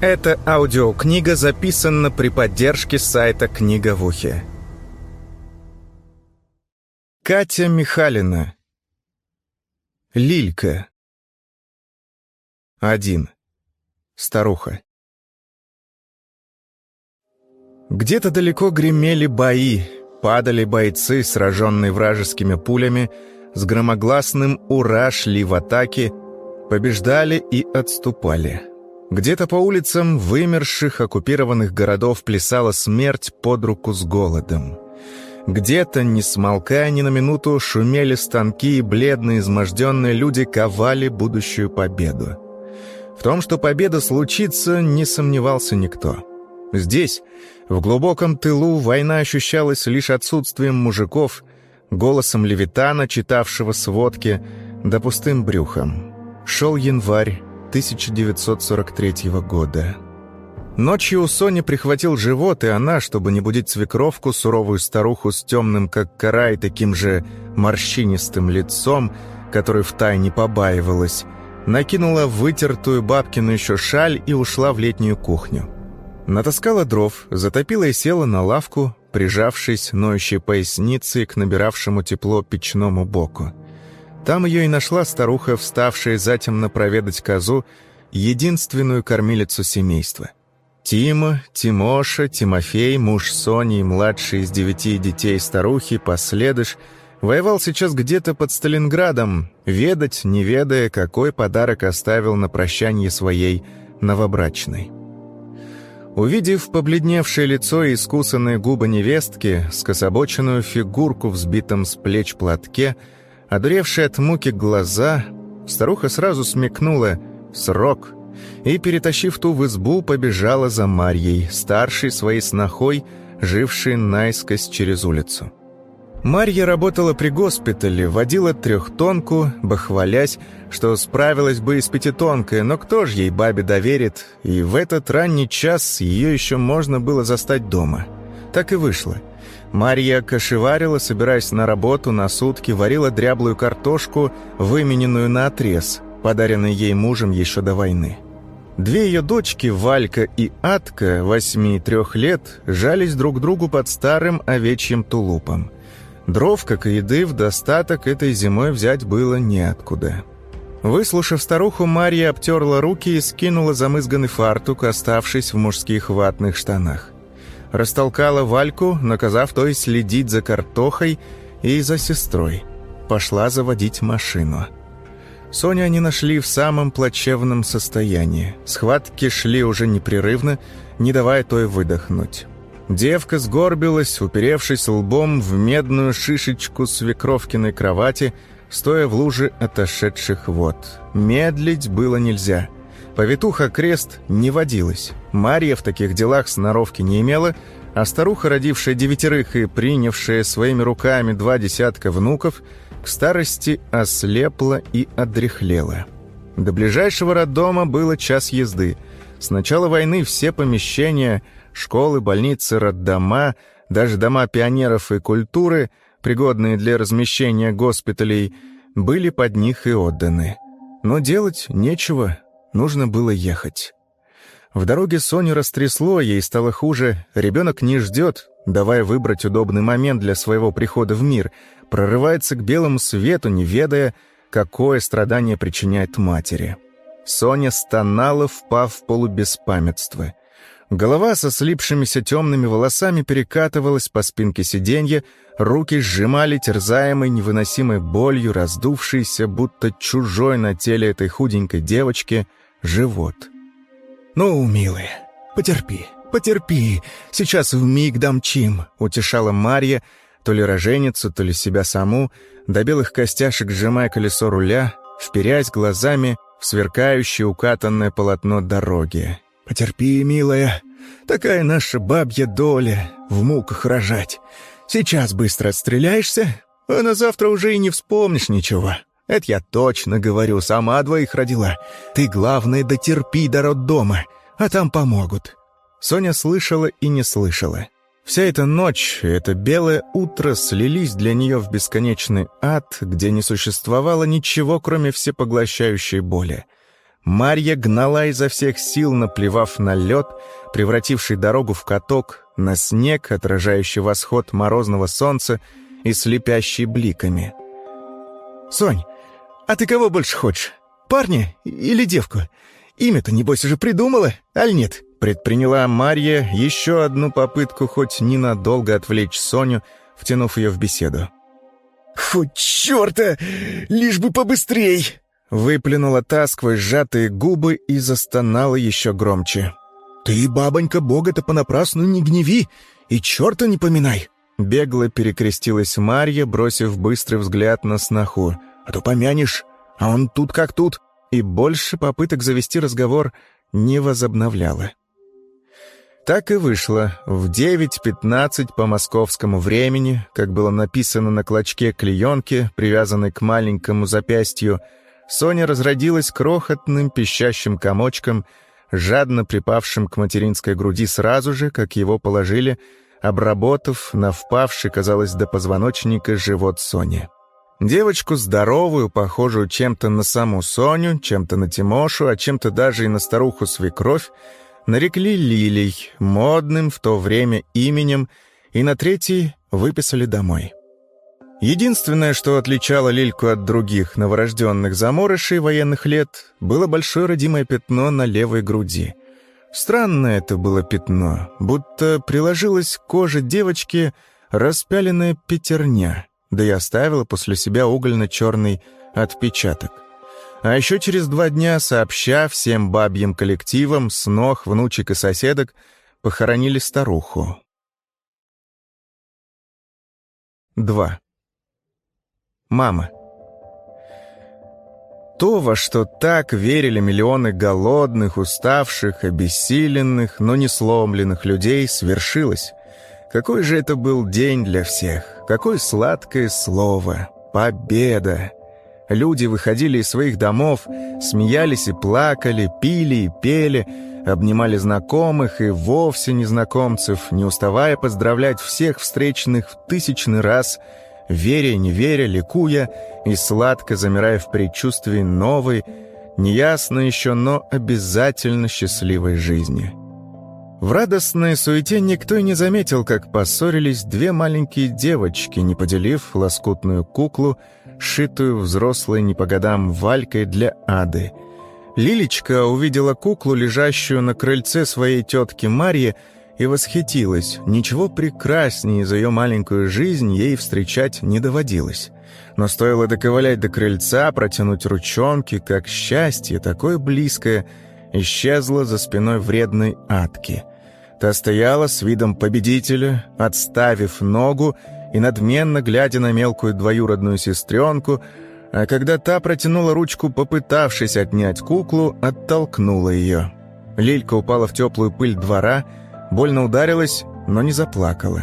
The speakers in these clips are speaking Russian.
Эта аудиокнига записана при поддержке сайта «Книга в ухе». Катя Михалина Лилька Один Старуха Где-то далеко гремели бои, падали бойцы, сраженные вражескими пулями, с громогласным «Ура!» шли в атаке, побеждали и отступали. Где-то по улицам вымерших оккупированных городов плясала смерть под руку с голодом. Где-то, не смолкая ни на минуту, шумели станки, и бледные, изможденные люди ковали будущую победу. В том, что победа случится, не сомневался никто. Здесь, в глубоком тылу, война ощущалась лишь отсутствием мужиков, голосом Левитана, читавшего сводки, да пустым брюхом. Шел январь, 1943 года. Ночью у Сони прихватил живот, и она, чтобы не будить свекровку, суровую старуху с темным, как кора, и таким же морщинистым лицом, которой втайне побаивалась, накинула вытертую бабкину еще шаль и ушла в летнюю кухню. Натаскала дров, затопила и села на лавку, прижавшись ноющей поясницей к набиравшему тепло печному боку. Там ее и нашла старуха, вставшая затем проведать козу, единственную кормилицу семейства. Тима, Тимоша, Тимофей, муж Сони и младший из девяти детей старухи, последыш, воевал сейчас где-то под Сталинградом, ведать, не ведая, какой подарок оставил на прощание своей новобрачной. Увидев побледневшее лицо и искусанные губы невестки, скособоченную фигурку в сбитом с плеч платке — Одуревшие от муки глаза, старуха сразу смекнула «срок» и, перетащив ту в избу, побежала за Марьей, старшей своей снохой, жившей наискось через улицу. Марья работала при госпитале, водила трехтонку, бахвалясь, что справилась бы и с пятитонкой, но кто ж ей бабе доверит, и в этот ранний час ее еще можно было застать дома. Так и вышло — Марья кошеварила, собираясь на работу на сутки, варила дряблую картошку, вымененную на отрез, подаренный ей мужем еще до войны. Две ее дочки, Валька и Атка, восьми и трех лет, жались друг другу под старым овечьим тулупом. Дров, как и еды, в достаток этой зимой взять было неоткуда. Выслушав старуху, Марья обтерла руки и скинула замызганный фартук, оставшись в мужских ватных штанах растолкала Вальку, наказав той следить за картохой и за сестрой. Пошла заводить машину. Соню они нашли в самом плачевном состоянии. Схватки шли уже непрерывно, не давая той выдохнуть. Девка сгорбилась, уперевшись лбом в медную шишечку свекровкиной кровати, стоя в луже отошедших вод. Медлить было нельзя. Повитуха крест не водилась. Марья в таких делах сноровки не имела, а старуха, родившая девятерых и принявшая своими руками два десятка внуков, к старости ослепла и одряхлела. До ближайшего роддома было час езды. С начала войны все помещения, школы, больницы, роддома, даже дома пионеров и культуры, пригодные для размещения госпиталей, были под них и отданы. Но делать нечего, Нужно было ехать. В дороге Соню растрясло, ей стало хуже. Ребенок не ждет, давая выбрать удобный момент для своего прихода в мир, прорывается к белому свету, не ведая, какое страдание причиняет матери. Соня стонала, впав в полубеспамятство. Голова со слипшимися темными волосами перекатывалась по спинке сиденья, руки сжимали терзаемой невыносимой болью, раздувшейся, будто чужой на теле этой худенькой девочки — живот. «Ну, милая, потерпи, потерпи, сейчас в миг дамчим», — утешала Марья, то ли роженицу, то ли себя саму, до белых костяшек сжимая колесо руля, вперясь глазами в сверкающее укатанное полотно дороги. «Потерпи, милая, такая наша бабья доля в муках рожать. Сейчас быстро отстреляешься, а на завтра уже и не вспомнишь ничего. Это я точно говорю, сама двоих родила. Ты, главное, дотерпи до роддома, а там помогут». Соня слышала и не слышала. Вся эта ночь это белое утро слились для нее в бесконечный ад, где не существовало ничего, кроме всепоглощающей боли. Марья гнала изо всех сил, наплевав на лед, превративший дорогу в каток, на снег, отражающий восход морозного солнца и слепящий бликами. «Сонь, а ты кого больше хочешь? Парня или девку? Имя-то, небось, уже придумала, аль нет?» Предприняла Марья еще одну попытку хоть ненадолго отвлечь Соню, втянув ее в беседу. «Хоть черта! Лишь бы побыстрей!» Выплюнула та сквозь сжатые губы и застонала еще громче. «Ты, бабонька, бога-то понапрасну не гневи и черта не поминай!» Бегло перекрестилась Марья, бросив быстрый взгляд на сноху. «А то помянешь, а он тут как тут!» И больше попыток завести разговор не возобновляла. Так и вышло. В 9.15 по московскому времени, как было написано на клочке клеенки, привязанной к маленькому запястью, Соня разродилась крохотным пищащим комочком, жадно припавшим к материнской груди сразу же, как его положили, обработав на впавший, казалось, до позвоночника живот Сони. Девочку здоровую, похожую чем-то на саму Соню, чем-то на Тимошу, а чем-то даже и на старуху-свекровь, нарекли Лилей, модным в то время именем, и на третий выписали домой. Единственное, что отличало Лильку от других новорожденных заморышей военных лет, было большое родимое пятно на левой груди. Странное это было пятно, будто приложилась к коже девочки распяленная пятерня, да и оставила после себя угольно-черный отпечаток. А еще через два дня, сообща всем бабьим коллективам, снох, внучек и соседок, похоронили старуху. 2. Мама. То, во что так верили миллионы голодных, уставших, обессиленных, но не сломленных людей, свершилось. Какой же это был день для всех! Какое сладкое слово! Победа! Люди выходили из своих домов, смеялись и плакали, пили и пели, обнимали знакомых и вовсе незнакомцев, не уставая поздравлять всех встречных в тысячный раз – веря и не веря, ликуя и сладко замирая в предчувствии новой, неясно еще, но обязательно счастливой жизни. В радостной суете никто и не заметил, как поссорились две маленькие девочки, не поделив лоскутную куклу, шитую взрослой не по годам валькой для ады. Лилечка увидела куклу, лежащую на крыльце своей тетки Марьи, и восхитилась. Ничего прекраснее за ее маленькую жизнь ей встречать не доводилось. Но стоило доковылять до крыльца, протянуть ручонки, как счастье, такое близкое, исчезло за спиной вредной атки. Та стояла с видом победителя, отставив ногу и надменно глядя на мелкую двоюродную сестренку, а когда та протянула ручку, попытавшись отнять куклу, оттолкнула ее. Лилька упала в теплую пыль двора — Больно ударилась, но не заплакала.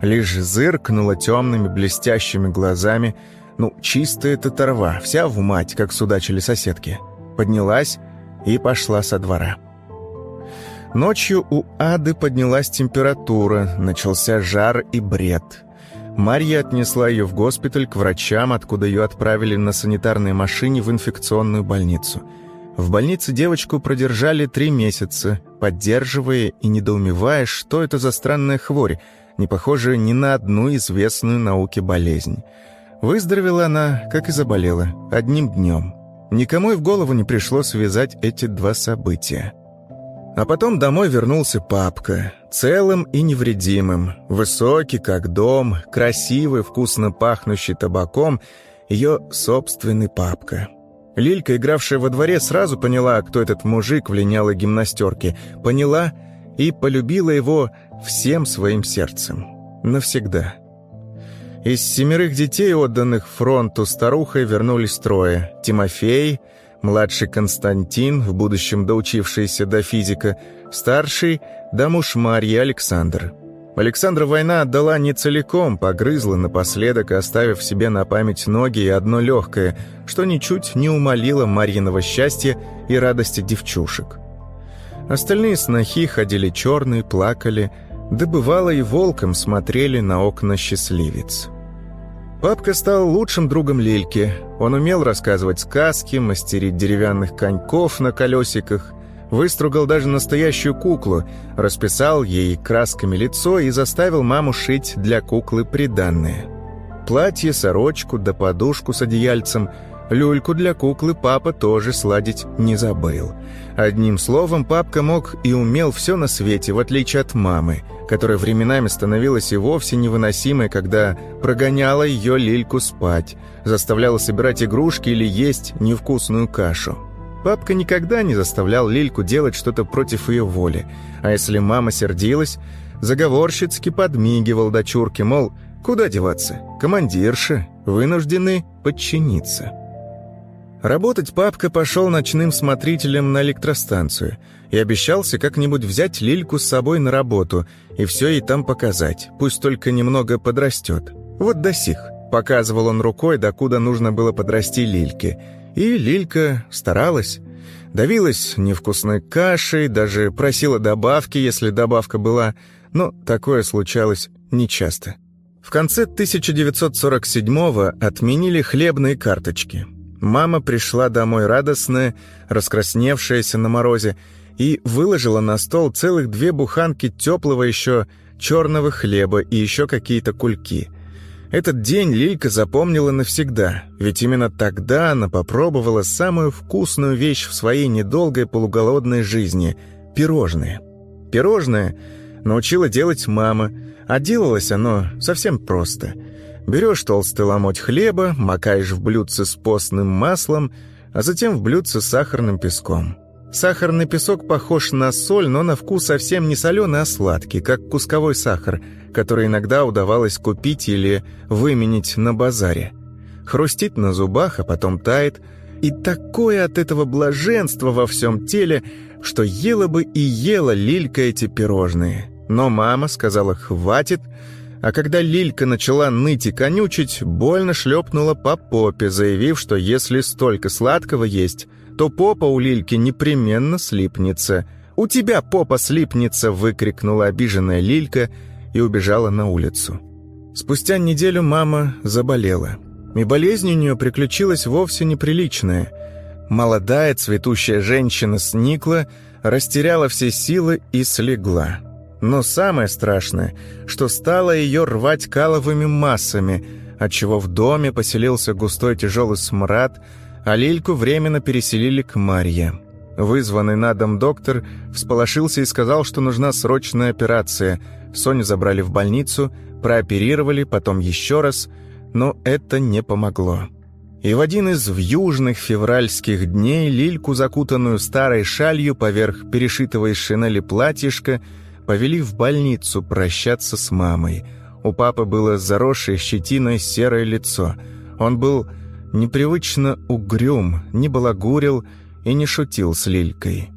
Лишь зыркнула темными блестящими глазами. Ну, чистая татарва, вся в мать, как судачили соседки. Поднялась и пошла со двора. Ночью у Ады поднялась температура, начался жар и бред. Марья отнесла ее в госпиталь к врачам, откуда ее отправили на санитарной машине в инфекционную больницу – в больнице девочку продержали три месяца, поддерживая и недоумевая, что это за странная хворь, не похожая ни на одну известную науке болезнь. Выздоровела она, как и заболела, одним днем. Никому и в голову не пришло связать эти два события. А потом домой вернулся папка, целым и невредимым, высокий, как дом, красивый, вкусно пахнущий табаком, ее собственный папка — Лилька, игравшая во дворе, сразу поняла, кто этот мужик в линялой гимнастерке. Поняла и полюбила его всем своим сердцем. Навсегда. Из семерых детей, отданных фронту старухой, вернулись трое. Тимофей, младший Константин, в будущем доучившийся до физика, старший, да муж Марьи Александр. Александра война отдала не целиком, погрызла напоследок, оставив себе на память ноги и одно легкое, что ничуть не умолило Марьиного счастья и радости девчушек. Остальные снохи ходили черные, плакали, да бывало и волком смотрели на окна счастливец. Папка стал лучшим другом Лильки. Он умел рассказывать сказки, мастерить деревянных коньков на колесиках, выстругал даже настоящую куклу, расписал ей красками лицо и заставил маму шить для куклы приданное. Платье, сорочку да подушку с одеяльцем – Люльку для куклы папа тоже сладить не забыл. Одним словом, папка мог и умел все на свете, в отличие от мамы, которая временами становилась и вовсе невыносимой, когда прогоняла ее Лильку спать, заставляла собирать игрушки или есть невкусную кашу. Папка никогда не заставлял Лильку делать что-то против ее воли, а если мама сердилась, заговорщицки подмигивал дочурке, мол, куда деваться, командирши вынуждены подчиниться. Работать папка пошел ночным смотрителем на электростанцию и обещался как-нибудь взять Лильку с собой на работу и все ей там показать, пусть только немного подрастет. Вот до сих. Показывал он рукой, докуда нужно было подрасти Лильке. И Лилька старалась. Давилась невкусной кашей, даже просила добавки, если добавка была, но такое случалось нечасто. В конце 1947-го отменили хлебные карточки – Мама пришла домой радостная, раскрасневшаяся на морозе, и выложила на стол целых две буханки теплого еще черного хлеба и еще какие-то кульки. Этот день Лилька запомнила навсегда, ведь именно тогда она попробовала самую вкусную вещь в своей недолгой полуголодной жизни – пирожные. Пирожное научила делать мама, а делалось оно совсем просто – Берешь толстый ломоть хлеба, макаешь в блюдце с постным маслом, а затем в блюдце с сахарным песком. Сахарный песок похож на соль, но на вкус совсем не соленый, а сладкий, как кусковой сахар, который иногда удавалось купить или выменить на базаре. Хрустит на зубах, а потом тает. И такое от этого блаженство во всем теле, что ела бы и ела Лилька эти пирожные. Но мама сказала «хватит», а когда Лилька начала ныть и конючить, больно шлепнула по попе, заявив, что если столько сладкого есть, то попа у Лильки непременно слипнется. «У тебя попа слипнется!» — выкрикнула обиженная Лилька и убежала на улицу. Спустя неделю мама заболела. И болезнь у нее приключилась вовсе неприличная. Молодая цветущая женщина сникла, растеряла все силы и слегла. Но самое страшное, что стало ее рвать каловыми массами, отчего в доме поселился густой тяжелый смрад, а Лильку временно переселили к Марье. Вызванный на дом доктор всполошился и сказал, что нужна срочная операция. Соню забрали в больницу, прооперировали, потом еще раз, но это не помогло. И в один из вьюжных февральских дней Лильку, закутанную старой шалью поверх перешитого из шинели платьишка, повели в больницу прощаться с мамой. У папы было заросшее щетиной серое лицо. Он был непривычно угрюм, не балагурил и не шутил с Лилькой.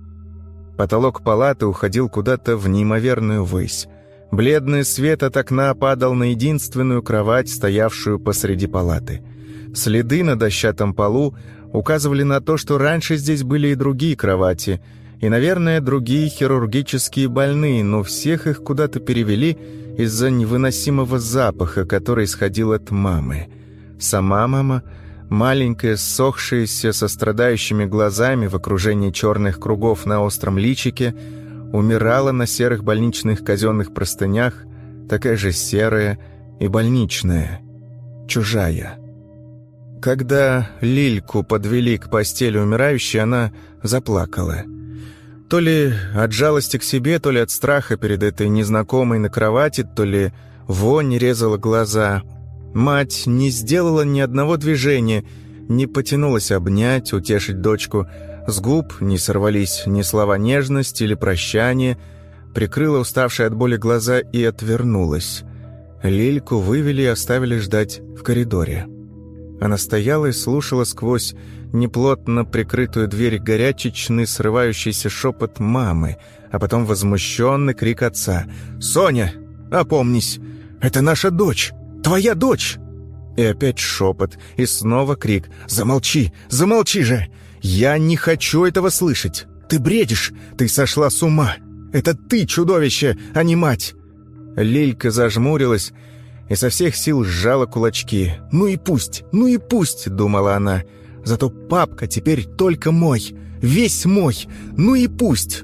Потолок палаты уходил куда-то в неимоверную высь. Бледный свет от окна падал на единственную кровать, стоявшую посреди палаты. Следы на дощатом полу указывали на то, что раньше здесь были и другие кровати — и, наверное, другие хирургические больные, но всех их куда-то перевели из-за невыносимого запаха, который исходил от мамы. Сама мама, маленькая, ссохшаяся, со страдающими глазами в окружении черных кругов на остром личике, умирала на серых больничных казенных простынях, такая же серая и больничная, чужая. Когда Лильку подвели к постели умирающей, она заплакала – то ли от жалости к себе, то ли от страха перед этой незнакомой на кровати, то ли вонь резала глаза. Мать не сделала ни одного движения, не потянулась обнять, утешить дочку. С губ не сорвались ни слова нежности или прощания, прикрыла уставшие от боли глаза и отвернулась. Лильку вывели и оставили ждать в коридоре. Она стояла и слушала сквозь неплотно прикрытую дверь горячечный срывающийся шепот мамы, а потом возмущенный крик отца. «Соня, опомнись! Это наша дочь! Твоя дочь!» И опять шепот, и снова крик. «Замолчи! Замолчи же! Я не хочу этого слышать! Ты бредишь! Ты сошла с ума! Это ты чудовище, а не мать!» Лилька зажмурилась и со всех сил сжала кулачки. «Ну и пусть, ну и пусть!» — думала она. «Зато папка теперь только мой, весь мой, ну и пусть!»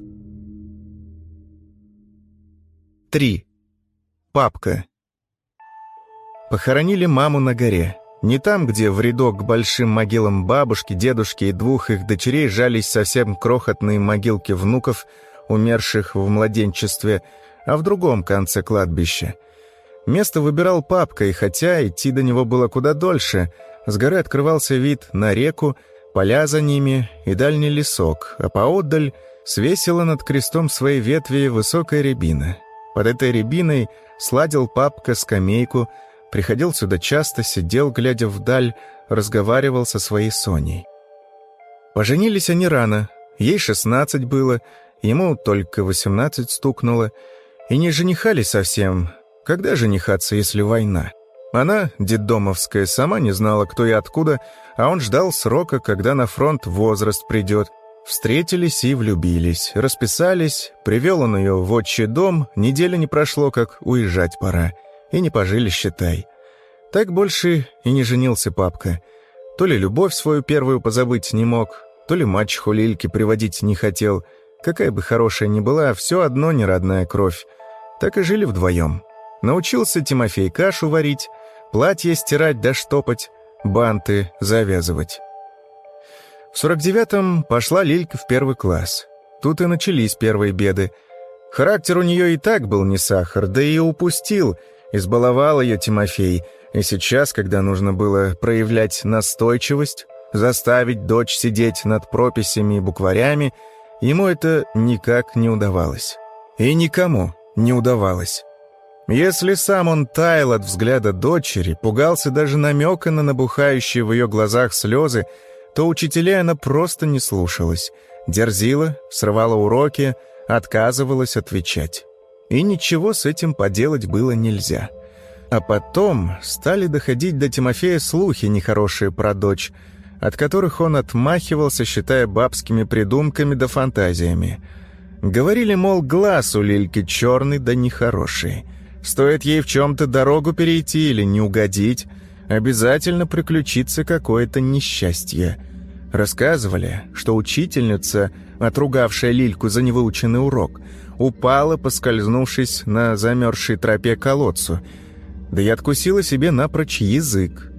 Три. Папка. Похоронили маму на горе. Не там, где в рядок к большим могилам бабушки, дедушки и двух их дочерей жались совсем крохотные могилки внуков, умерших в младенчестве, а в другом конце кладбища. Место выбирал папка, и хотя идти до него было куда дольше, с горы открывался вид на реку, поля за ними и дальний лесок, а поотдаль свесила над крестом своей ветви высокая рябина — под этой рябиной сладил папка скамейку, приходил сюда часто, сидел, глядя вдаль, разговаривал со своей Соней. Поженились они рано, ей шестнадцать было, ему только восемнадцать стукнуло, и не женихались совсем. Когда женихаться, если война? Она, детдомовская, сама не знала, кто и откуда, а он ждал срока, когда на фронт возраст придет, Встретились и влюбились, расписались, привел он ее в отчий дом, недели не прошло, как уезжать пора. И не пожили, считай. Так больше и не женился папка. То ли любовь свою первую позабыть не мог, то ли мачеху Лильки приводить не хотел. Какая бы хорошая ни была, все одно не родная кровь. Так и жили вдвоем. Научился Тимофей кашу варить, платье стирать да штопать, банты завязывать. В 49-м пошла Лилька в первый класс. Тут и начались первые беды. Характер у нее и так был не сахар, да и упустил. Избаловал ее Тимофей. И сейчас, когда нужно было проявлять настойчивость, заставить дочь сидеть над прописями и букварями, ему это никак не удавалось. И никому не удавалось. Если сам он таял от взгляда дочери, пугался даже намека на набухающие в ее глазах слезы, то учителя она просто не слушалась, дерзила, срывала уроки, отказывалась отвечать. И ничего с этим поделать было нельзя. А потом стали доходить до Тимофея слухи нехорошие про дочь, от которых он отмахивался, считая бабскими придумками да фантазиями. Говорили, мол, глаз у Лильки черный да нехороший. Стоит ей в чем-то дорогу перейти или не угодить, обязательно приключится какое-то несчастье. Рассказывали, что учительница, отругавшая Лильку за невыученный урок, упала, поскользнувшись на замерзшей тропе колодцу, да и откусила себе напрочь язык.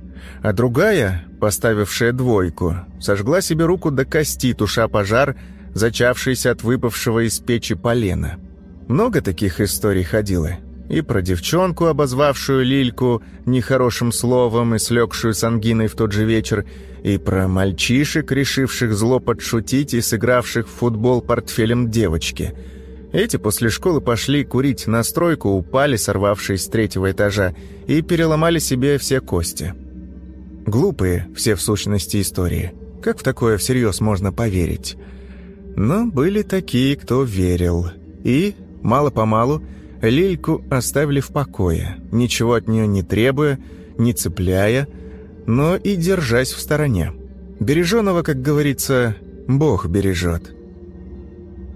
А другая, поставившая двойку, сожгла себе руку до кости, туша пожар, зачавшийся от выпавшего из печи полена. Много таких историй ходило и про девчонку, обозвавшую Лильку нехорошим словом и слегшую с ангиной в тот же вечер, и про мальчишек, решивших зло подшутить и сыгравших в футбол портфелем девочки. Эти после школы пошли курить на стройку, упали, сорвавшись с третьего этажа, и переломали себе все кости. Глупые все в сущности истории. Как в такое всерьез можно поверить? Но были такие, кто верил. И, мало-помалу, Лильку оставили в покое, ничего от нее не требуя, не цепляя, но и держась в стороне. Береженого, как говорится, Бог бережет.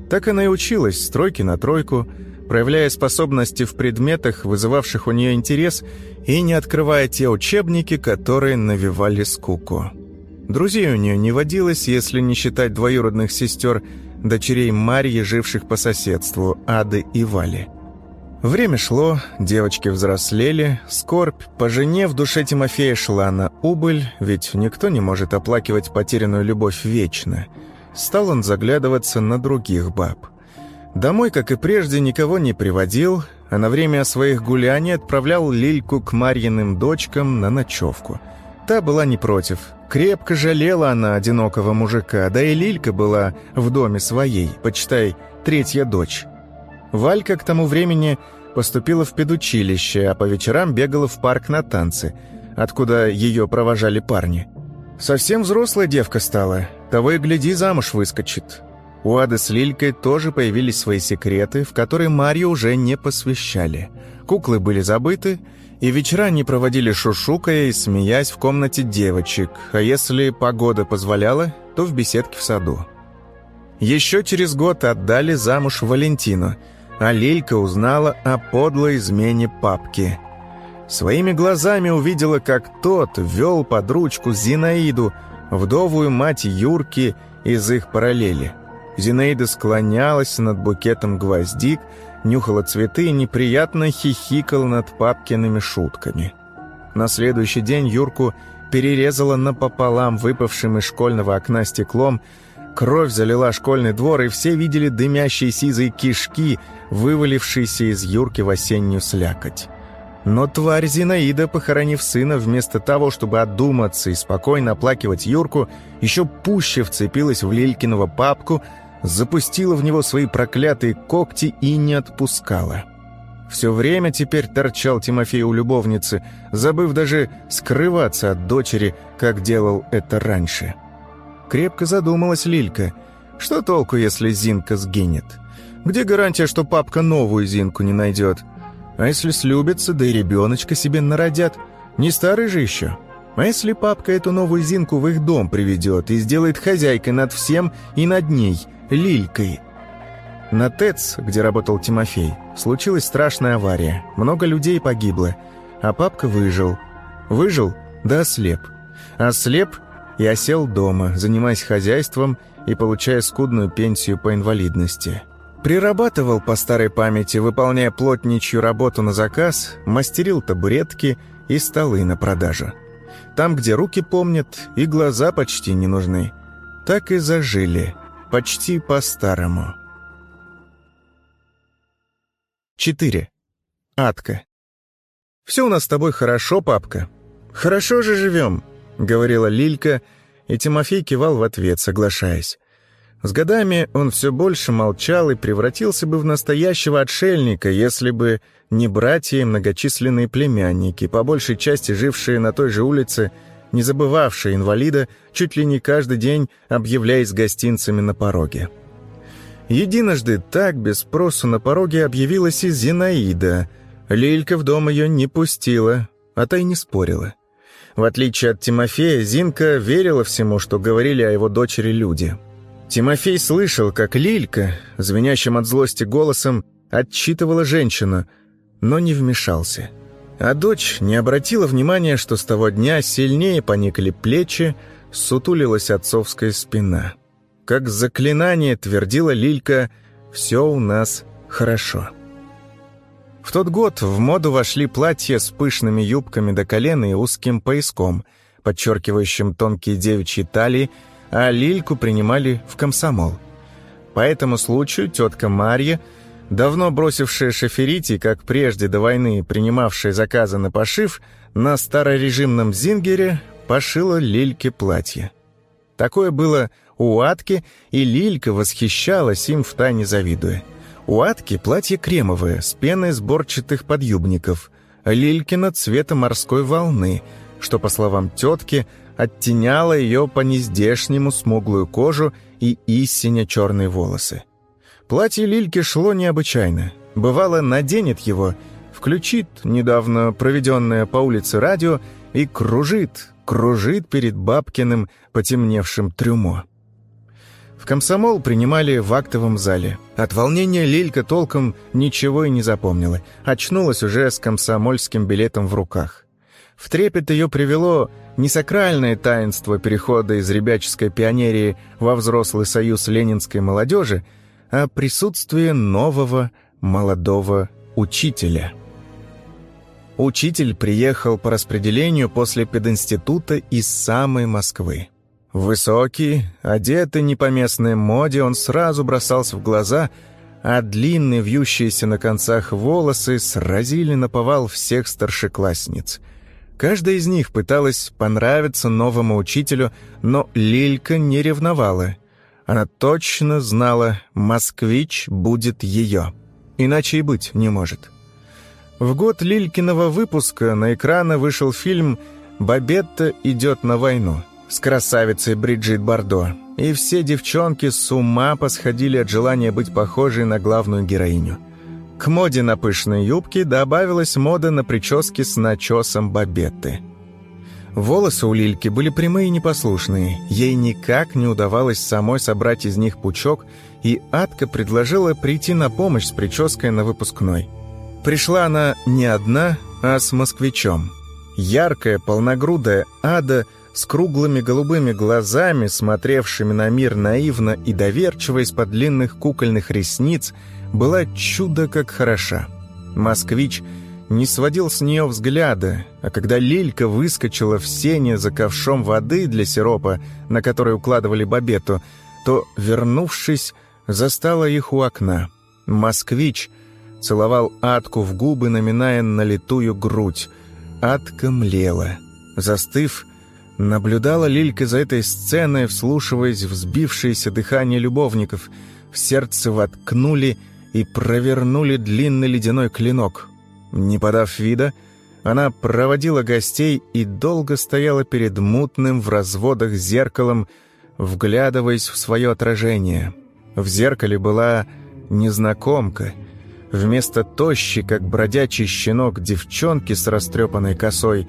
Так она и училась с тройки на тройку, проявляя способности в предметах, вызывавших у нее интерес, и не открывая те учебники, которые навевали скуку. Друзей у нее не водилось, если не считать двоюродных сестер, дочерей Марьи, живших по соседству, Ады и Вали. Время шло, девочки взрослели, скорбь по жене в душе Тимофея шла на убыль, ведь никто не может оплакивать потерянную любовь вечно. Стал он заглядываться на других баб. Домой, как и прежде, никого не приводил, а на время своих гуляний отправлял Лильку к Марьиным дочкам на ночевку. Та была не против. Крепко жалела она одинокого мужика, да и Лилька была в доме своей, почитай, третья дочь. Валька к тому времени поступила в педучилище, а по вечерам бегала в парк на танцы, откуда ее провожали парни. Совсем взрослая девка стала, того и гляди, замуж выскочит. У Ады с Лилькой тоже появились свои секреты, в которые Марью уже не посвящали. Куклы были забыты, и вечера они проводили шушукая и смеясь в комнате девочек, а если погода позволяла, то в беседке в саду. Еще через год отдали замуж Валентину – а Лилька узнала о подлой измене папки. Своими глазами увидела, как тот вел под ручку Зинаиду, вдовую мать Юрки из их параллели. Зинаида склонялась над букетом гвоздик, нюхала цветы и неприятно хихикала над папкиными шутками. На следующий день Юрку перерезала напополам выпавшим из школьного окна стеклом, кровь залила школьный двор, и все видели дымящие сизые кишки, вывалившиеся из Юрки в осеннюю слякоть. Но тварь Зинаида, похоронив сына, вместо того, чтобы отдуматься и спокойно оплакивать Юрку, еще пуще вцепилась в Лилькиного папку, запустила в него свои проклятые когти и не отпускала. Все время теперь торчал Тимофей у любовницы, забыв даже скрываться от дочери, как делал это раньше. Крепко задумалась Лилька. Что толку, если Зинка сгинет? Где гарантия, что папка новую Зинку не найдет? А если слюбятся, да и ребеночка себе народят? Не старый же еще. А если папка эту новую Зинку в их дом приведет и сделает хозяйкой над всем и над ней, Лилькой? На ТЭЦ, где работал Тимофей, случилась страшная авария. Много людей погибло, а папка выжил. Выжил, да ослеп. Ослеп и осел дома, занимаясь хозяйством и получая скудную пенсию по инвалидности. Прирабатывал по старой памяти, выполняя плотничью работу на заказ, мастерил табуретки и столы на продажу. Там, где руки помнят и глаза почти не нужны. Так и зажили, почти по-старому. 4. Атка. «Все у нас с тобой хорошо, папка. Хорошо же живем», — говорила Лилька, и Тимофей кивал в ответ, соглашаясь. С годами он все больше молчал и превратился бы в настоящего отшельника, если бы не братья и многочисленные племянники, по большей части жившие на той же улице, не забывавшие инвалида, чуть ли не каждый день объявляясь гостинцами на пороге. Единожды так, без спросу, на пороге объявилась и Зинаида. Лилька в дом ее не пустила, а та и не спорила. В отличие от Тимофея, Зинка верила всему, что говорили о его дочери люди — Тимофей слышал, как Лилька, звенящим от злости голосом, отчитывала женщину, но не вмешался. А дочь не обратила внимания, что с того дня сильнее поникли плечи, сутулилась отцовская спина. Как заклинание твердила Лилька «Все у нас хорошо». В тот год в моду вошли платья с пышными юбками до колена и узким пояском, подчеркивающим тонкие девичьи талии, а Лильку принимали в комсомол. По этому случаю тетка Марья, давно бросившая шоферить и, как прежде до войны, принимавшая заказы на пошив, на старорежимном зингере пошила Лильке платье. Такое было у Атки, и Лилька восхищалась им втайне завидуя. У Атки платье кремовое, с пеной сборчатых подъюбников, Лилькина цвета морской волны, что, по словам тетки, оттеняла ее по нездешнему смуглую кожу и истине черные волосы. Платье Лильки шло необычайно. Бывало, наденет его, включит недавно проведенное по улице радио и кружит, кружит перед Бабкиным потемневшим трюмо. В комсомол принимали в актовом зале. От волнения Лилька толком ничего и не запомнила. Очнулась уже с комсомольским билетом в руках. В трепет ее привело не сакральное таинство перехода из ребяческой пионерии во взрослый союз ленинской молодежи, а присутствие нового молодого учителя. Учитель приехал по распределению после пединститута из самой Москвы. Высокий, одетый не по местной моде, он сразу бросался в глаза, а длинные вьющиеся на концах волосы сразили наповал всех старшеклассниц — Каждая из них пыталась понравиться новому учителю, но Лилька не ревновала. Она точно знала, москвич будет ее. Иначе и быть не может. В год Лилькиного выпуска на экраны вышел фильм «Бабетта идет на войну» с красавицей Бриджит Бардо, и все девчонки с ума посходили от желания быть похожей на главную героиню – к моде на пышные юбки добавилась мода на прически с начесом бабетты. Волосы у Лильки были прямые и непослушные, ей никак не удавалось самой собрать из них пучок, и Атка предложила прийти на помощь с прической на выпускной. Пришла она не одна, а с москвичом. Яркая, полногрудая ада с круглыми голубыми глазами, смотревшими на мир наивно и доверчиво из-под длинных кукольных ресниц, была чудо как хороша. Москвич не сводил с нее взгляда, а когда Лилька выскочила в сене за ковшом воды для сиропа, на который укладывали бабету, то, вернувшись, застала их у окна. Москвич целовал Атку в губы, наминая налитую грудь. Атка млела. Застыв, наблюдала Лилька за этой сценой, вслушиваясь в сбившееся дыхание любовников. В сердце воткнули и провернули длинный ледяной клинок. Не подав вида, она проводила гостей и долго стояла перед мутным в разводах зеркалом, вглядываясь в свое отражение. В зеркале была незнакомка. Вместо тощи, как бродячий щенок девчонки с растрепанной косой,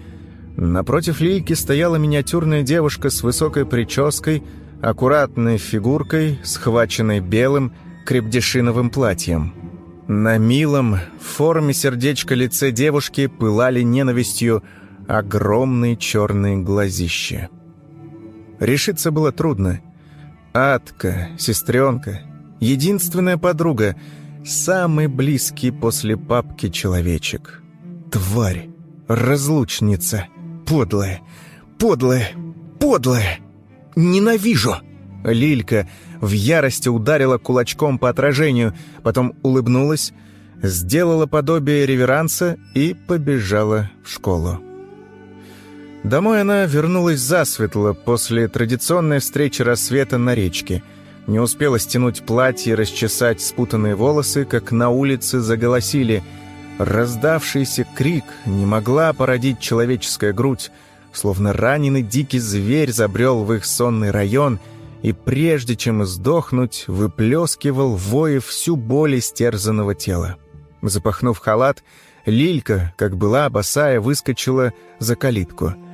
напротив Лильки стояла миниатюрная девушка с высокой прической, аккуратной фигуркой, схваченной белым, крепдешиновым платьем. На милом, форме сердечка лице девушки пылали ненавистью огромные черные глазища. Решиться было трудно. Адка, сестренка, единственная подруга, самый близкий после папки человечек. Тварь, разлучница, подлая, подлая, подлая. Ненавижу! Лилька в ярости ударила кулачком по отражению, потом улыбнулась, сделала подобие реверанса и побежала в школу. Домой она вернулась засветло после традиционной встречи рассвета на речке. Не успела стянуть платье и расчесать спутанные волосы, как на улице заголосили. Раздавшийся крик не могла породить человеческая грудь, словно раненый дикий зверь забрел в их сонный район и, прежде чем сдохнуть, выплескивал воев всю боль истерзанного тела. Запахнув халат, Лилька, как была босая, выскочила за калитку —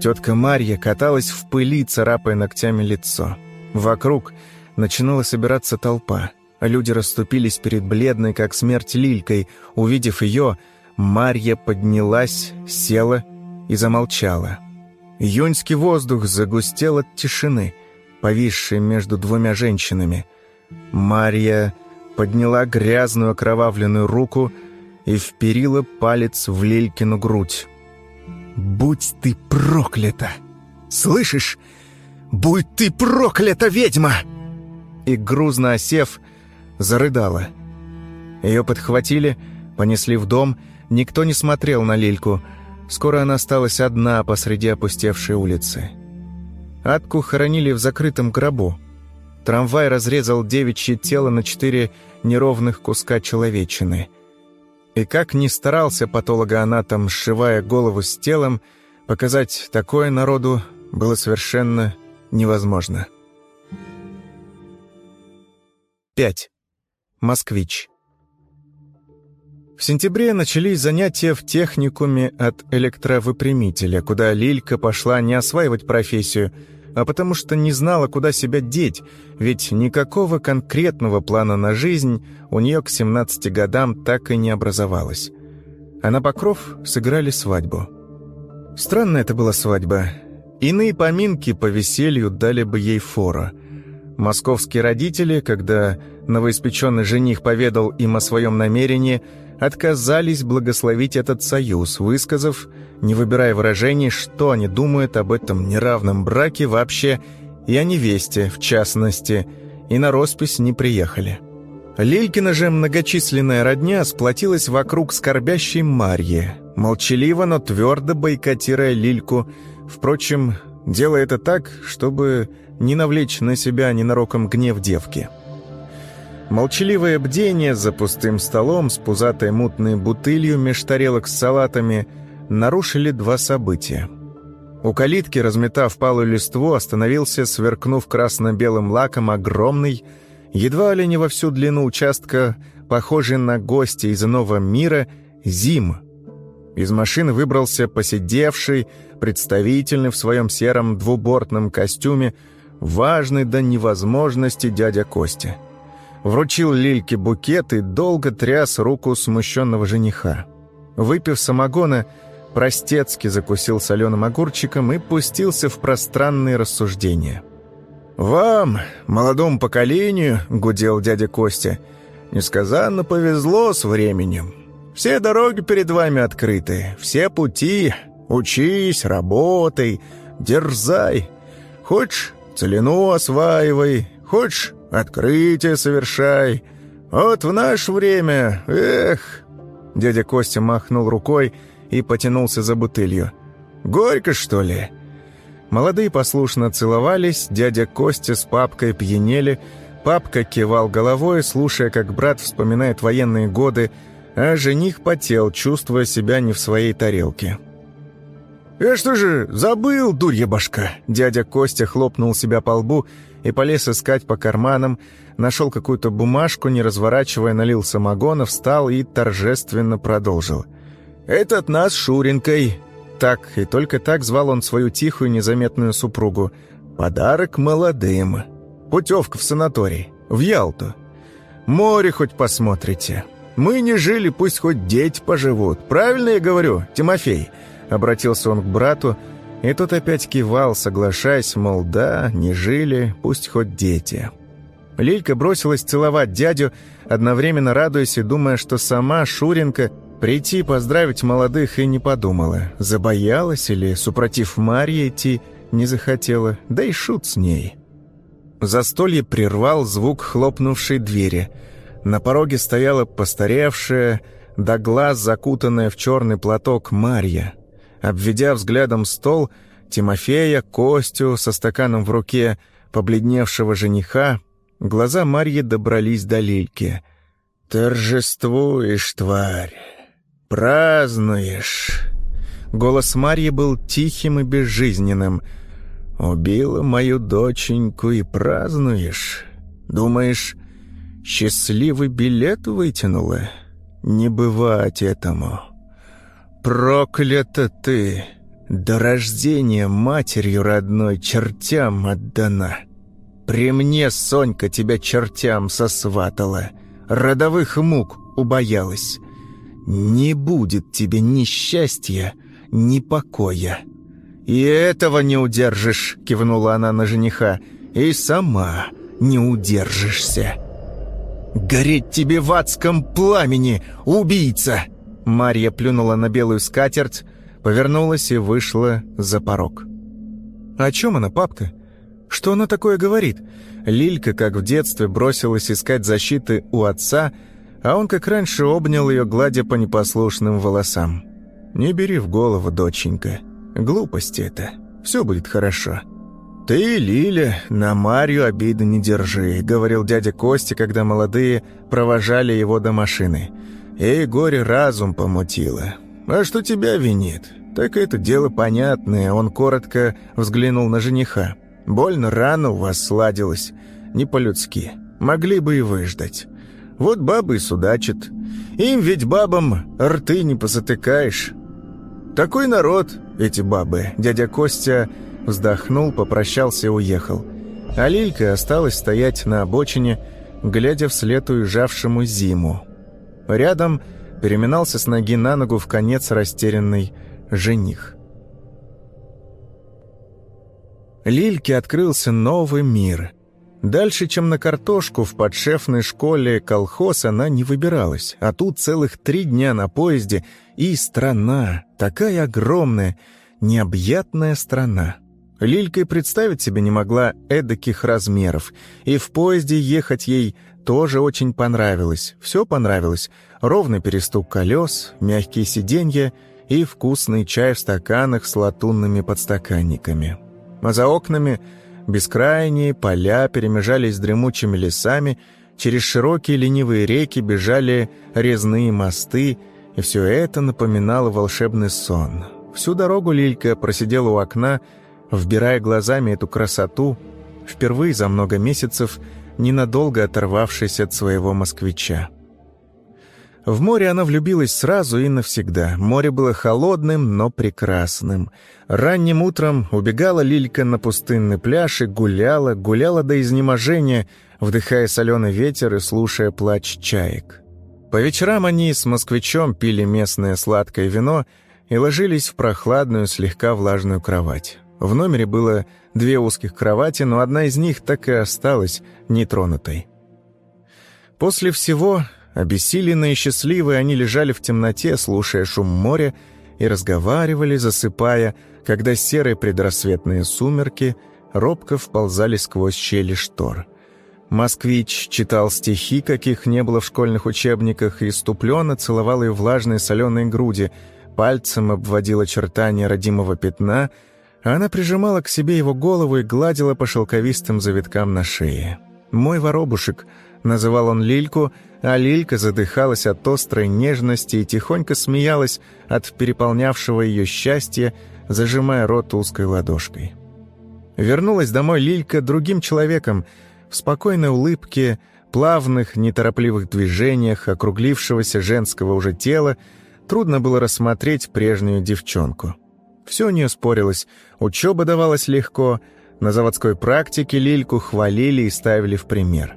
Тетка Марья каталась в пыли, царапая ногтями лицо. Вокруг начинала собираться толпа. Люди расступились перед бледной, как смерть, Лилькой. Увидев ее, Марья поднялась, села и замолчала. Июньский воздух загустел от тишины, повисшей между двумя женщинами. Марья подняла грязную окровавленную руку и вперила палец в Лилькину грудь. «Будь ты проклята! Слышишь? Будь ты проклята, ведьма!» И грузно осев, зарыдала. Ее подхватили, понесли в дом, никто не смотрел на Лильку. Скоро она осталась одна посреди опустевшей улицы. Атку хоронили в закрытом гробу. Трамвай разрезал девичье тело на четыре неровных куска человечины — и как ни старался патологоанатом, сшивая голову с телом, показать такое народу было совершенно невозможно. 5. Москвич. В сентябре начались занятия в техникуме от электровыпрямителя, куда Лилька пошла не осваивать профессию, а потому что не знала, куда себя деть, ведь никакого конкретного плана на жизнь у нее к 17 годам так и не образовалось. А на Покров сыграли свадьбу. Странная это была свадьба. Иные поминки по веселью дали бы ей фора. Московские родители, когда новоиспеченный жених поведал им о своем намерении, отказались благословить этот союз, высказав, не выбирая выражений, что они думают об этом неравном браке вообще и о невесте, в частности, и на роспись не приехали. Лилькина же многочисленная родня сплотилась вокруг скорбящей Марьи, молчаливо, но твердо бойкотируя Лильку, впрочем, делая это так, чтобы не навлечь на себя ненароком гнев девки. Молчаливое бдение за пустым столом с пузатой мутной бутылью меж тарелок с салатами нарушили два события. У калитки, разметав палую листву, остановился, сверкнув красно-белым лаком, огромный, едва ли не во всю длину участка, похожий на гостя из иного мира, Зим. Из машины выбрался посидевший, представительный в своем сером двубортном костюме, важный до невозможности дядя Костя. Вручил Лильке букет и долго тряс руку смущенного жениха. Выпив самогона, простецки закусил соленым огурчиком и пустился в пространные рассуждения. «Вам, молодому поколению, — гудел дядя Костя, — несказанно повезло с временем. Все дороги перед вами открыты, все пути. Учись, работай, дерзай. Хочешь, целину осваивай, хочешь, открытие совершай. Вот в наше время, эх!» Дядя Костя махнул рукой и потянулся за бутылью. «Горько, что ли?» Молодые послушно целовались, дядя Костя с папкой пьянели, папка кивал головой, слушая, как брат вспоминает военные годы, а жених потел, чувствуя себя не в своей тарелке. «Я что же, забыл, дурья башка!» Дядя Костя хлопнул себя по лбу и полез искать по карманам, нашел какую-то бумажку, не разворачивая, налил самогона, встал и торжественно продолжил. «Это от нас Шуринкой. Так, и только так звал он свою тихую, незаметную супругу. «Подарок молодым. Путевка в санаторий. В Ялту. Море хоть посмотрите. Мы не жили, пусть хоть дети поживут. Правильно я говорю, Тимофей?» Обратился он к брату, и тот опять кивал, соглашаясь, мол, да, не жили, пусть хоть дети. Лилька бросилась целовать дядю, одновременно радуясь и думая, что сама Шуренко Прийти поздравить молодых и не подумала. Забоялась или, супротив Марьи, идти не захотела, да и шут с ней. Застолье прервал звук хлопнувшей двери. На пороге стояла постаревшая, до глаз закутанная в черный платок Марья. Обведя взглядом стол, Тимофея, Костю со стаканом в руке, побледневшего жениха, глаза Марьи добрались до Лильки. «Торжествуешь, тварь!» «Празднуешь!» Голос Марьи был тихим и безжизненным. «Убила мою доченьку и празднуешь? Думаешь, счастливый билет вытянула? Не бывать этому. Проклята ты! До рождения матерью родной чертям отдана. При мне Сонька тебя чертям сосватала, родовых мук убоялась». Не будет тебе ни счастья, ни покоя. И этого не удержишь, кивнула она на жениха, и сама не удержишься. Гореть тебе в адском пламени, убийца! Марья плюнула на белую скатерть, повернулась и вышла за порог. «О чем она, папка? Что она такое говорит?» Лилька, как в детстве, бросилась искать защиты у отца, а он, как раньше, обнял ее, гладя по непослушным волосам. «Не бери в голову, доченька. Глупости это. Все будет хорошо». «Ты, Лиля, на Марью обиды не держи», — говорил дядя Костя, когда молодые провожали его до машины. «Эй, горе разум помутило. А что тебя винит? Так это дело понятное». Он коротко взглянул на жениха. «Больно рано у вас сладилось. Не по-людски. Могли бы и выждать. Вот бабы и судачат. Им ведь бабам рты не позатыкаешь. Такой народ, эти бабы. Дядя Костя вздохнул, попрощался и уехал. А Лилька осталась стоять на обочине, глядя вслед уезжавшему зиму. Рядом переминался с ноги на ногу в конец растерянный жених. Лильке открылся новый мир — Дальше, чем на картошку, в подшефной школе колхоз она не выбиралась, а тут целых три дня на поезде, и страна, такая огромная, необъятная страна. Лилька и представить себе не могла эдаких размеров, и в поезде ехать ей тоже очень понравилось. Все понравилось. Ровный перестук колес, мягкие сиденья и вкусный чай в стаканах с латунными подстаканниками. А за окнами Бескрайние поля перемежались с дремучими лесами, через широкие ленивые реки бежали резные мосты, и все это напоминало волшебный сон. Всю дорогу Лилька просидела у окна, вбирая глазами эту красоту, впервые за много месяцев ненадолго оторвавшись от своего москвича. В море она влюбилась сразу и навсегда. Море было холодным, но прекрасным. Ранним утром убегала Лилька на пустынный пляж и гуляла, гуляла до изнеможения, вдыхая соленый ветер и слушая плач чаек. По вечерам они с москвичом пили местное сладкое вино и ложились в прохладную, слегка влажную кровать. В номере было две узких кровати, но одна из них так и осталась нетронутой. После всего, обессиленные и счастливые, они лежали в темноте, слушая шум моря, и разговаривали, засыпая, когда серые предрассветные сумерки робко вползали сквозь щели штор. Москвич читал стихи, каких не было в школьных учебниках, и иступленно целовал ее влажные соленые груди, пальцем обводил очертания родимого пятна, она прижимала к себе его голову и гладила по шелковистым завиткам на шее. «Мой воробушек», — называл он Лильку, а Лилька задыхалась от острой нежности и тихонько смеялась от переполнявшего ее счастья, зажимая рот узкой ладошкой. Вернулась домой Лилька другим человеком, в спокойной улыбке, плавных, неторопливых движениях округлившегося женского уже тела, трудно было рассмотреть прежнюю девчонку. Все у нее спорилось, учеба давалась легко, на заводской практике Лильку хвалили и ставили в пример.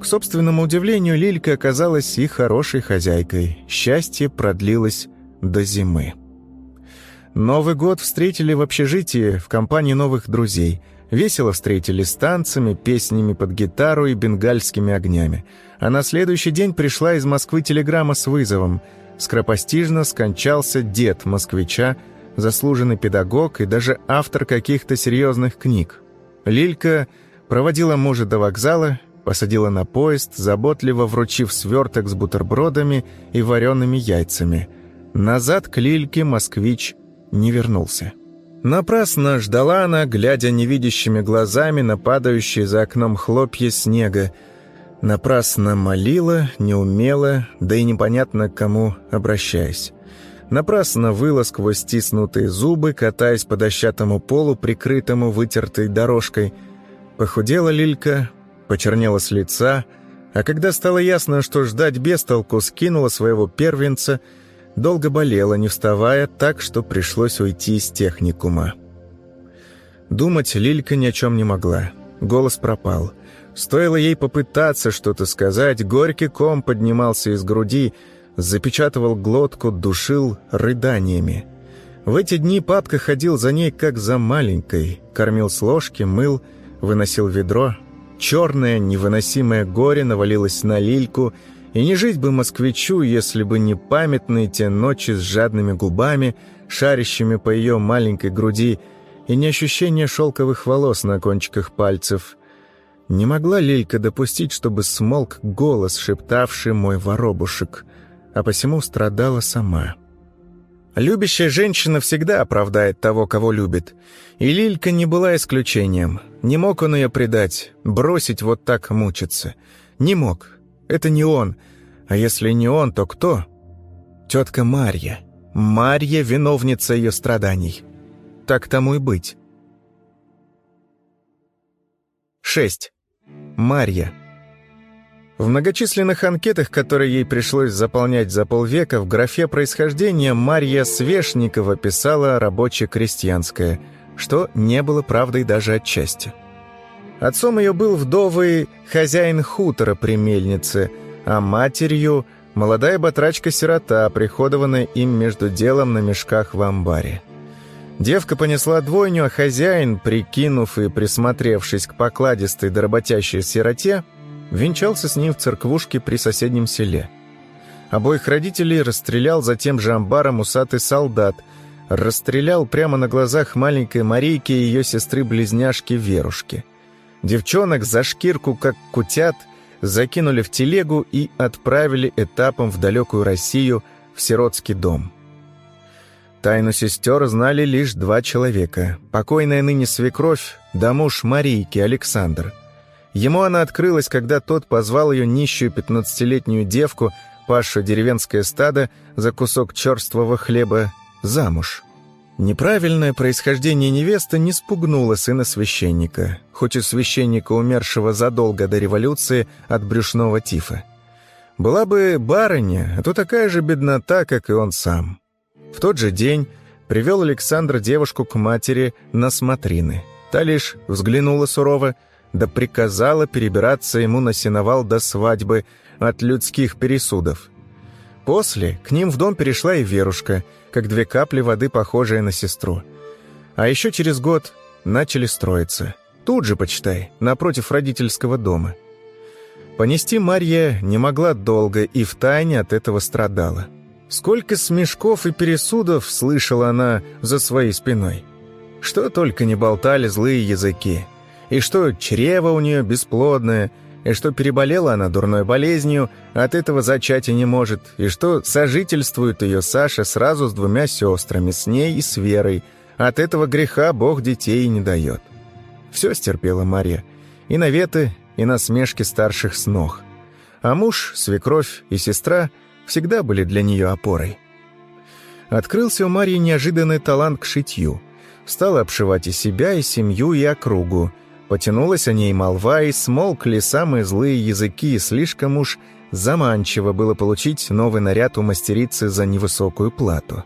К собственному удивлению, Лилька оказалась и хорошей хозяйкой. Счастье продлилось до зимы. Новый год встретили в общежитии в компании новых друзей. Весело встретили с танцами, песнями под гитару и бенгальскими огнями. А на следующий день пришла из Москвы телеграмма с вызовом. Скоропостижно скончался дед москвича, заслуженный педагог и даже автор каких-то серьезных книг. Лилька проводила мужа до вокзала, посадила на поезд, заботливо вручив сверток с бутербродами и вареными яйцами. Назад к Лильке москвич не вернулся. Напрасно ждала она, глядя невидящими глазами на падающие за окном хлопья снега. Напрасно молила, не умела, да и непонятно к кому обращаясь. Напрасно выла сквозь стиснутые зубы, катаясь по дощатому полу, прикрытому вытертой дорожкой. Похудела Лилька, почернела с лица, а когда стало ясно, что ждать без толку, скинула своего первенца, долго болела, не вставая, так что пришлось уйти из техникума. Думать Лилька ни о чем не могла. Голос пропал. Стоило ей попытаться что-то сказать, горький ком поднимался из груди, запечатывал глотку, душил рыданиями. В эти дни папка ходил за ней как за маленькой, кормил с ложки, мыл, выносил ведро. Черное, невыносимое горе навалилось на Лильку, и не жить бы москвичу, если бы не памятные те ночи с жадными губами, шарящими по ее маленькой груди, и не ощущение шелковых волос на кончиках пальцев. Не могла Лилька допустить, чтобы смолк голос, шептавший «мой воробушек», а посему страдала сама. Любящая женщина всегда оправдает того, кого любит. И Лилька не была исключением. Не мог он ее предать, бросить вот так мучиться. Не мог. Это не он. А если не он, то кто? Тетка Марья. Марья — виновница ее страданий. Так тому и быть. 6. Марья. В многочисленных анкетах, которые ей пришлось заполнять за полвека, в графе происхождения Марья Свешникова писала «рабоче-крестьянское», что не было правдой даже отчасти. Отцом ее был вдовый хозяин хутора при мельнице, а матерью – молодая батрачка-сирота, приходованная им между делом на мешках в амбаре. Девка понесла двойню, а хозяин, прикинув и присмотревшись к покладистой да работящей сироте – Венчался с ним в церквушке при соседнем селе. Обоих родителей расстрелял за тем же амбаром усатый солдат. Расстрелял прямо на глазах маленькой Марийки и ее сестры-близняшки Верушки. Девчонок за шкирку, как кутят, закинули в телегу и отправили этапом в далекую Россию, в сиротский дом. Тайну сестер знали лишь два человека. Покойная ныне свекровь, да муж Марийки, Александр – Ему она открылась, когда тот позвал ее нищую пятнадцатилетнюю девку, пасшую деревенское стадо, за кусок черствого хлеба замуж. Неправильное происхождение невесты не спугнуло сына священника, хоть и священника, умершего задолго до революции от брюшного тифа. Была бы барыня, а то такая же беднота, как и он сам. В тот же день привел Александр девушку к матери на смотрины. Та лишь взглянула сурово, да приказала перебираться ему на сеновал до свадьбы от людских пересудов. После к ним в дом перешла и Верушка, как две капли воды, похожие на сестру. А еще через год начали строиться. Тут же, почитай, напротив родительского дома. Понести Марья не могла долго и втайне от этого страдала. Сколько смешков и пересудов слышала она за своей спиной. Что только не болтали злые языки. И что чрево у нее бесплодное, и что переболела она дурной болезнью, от этого зачать и не может, и что сожительствует ее Саша сразу с двумя сестрами, с ней и с Верой. От этого греха Бог детей не дает. Все стерпела Марья. И наветы, и насмешки старших снох. А муж, свекровь и сестра всегда были для нее опорой. Открылся у Марьи неожиданный талант к шитью. Стала обшивать и себя, и семью, и округу. Потянулась о ней молва, и смолкли самые злые языки, слишком уж заманчиво было получить новый наряд у мастерицы за невысокую плату.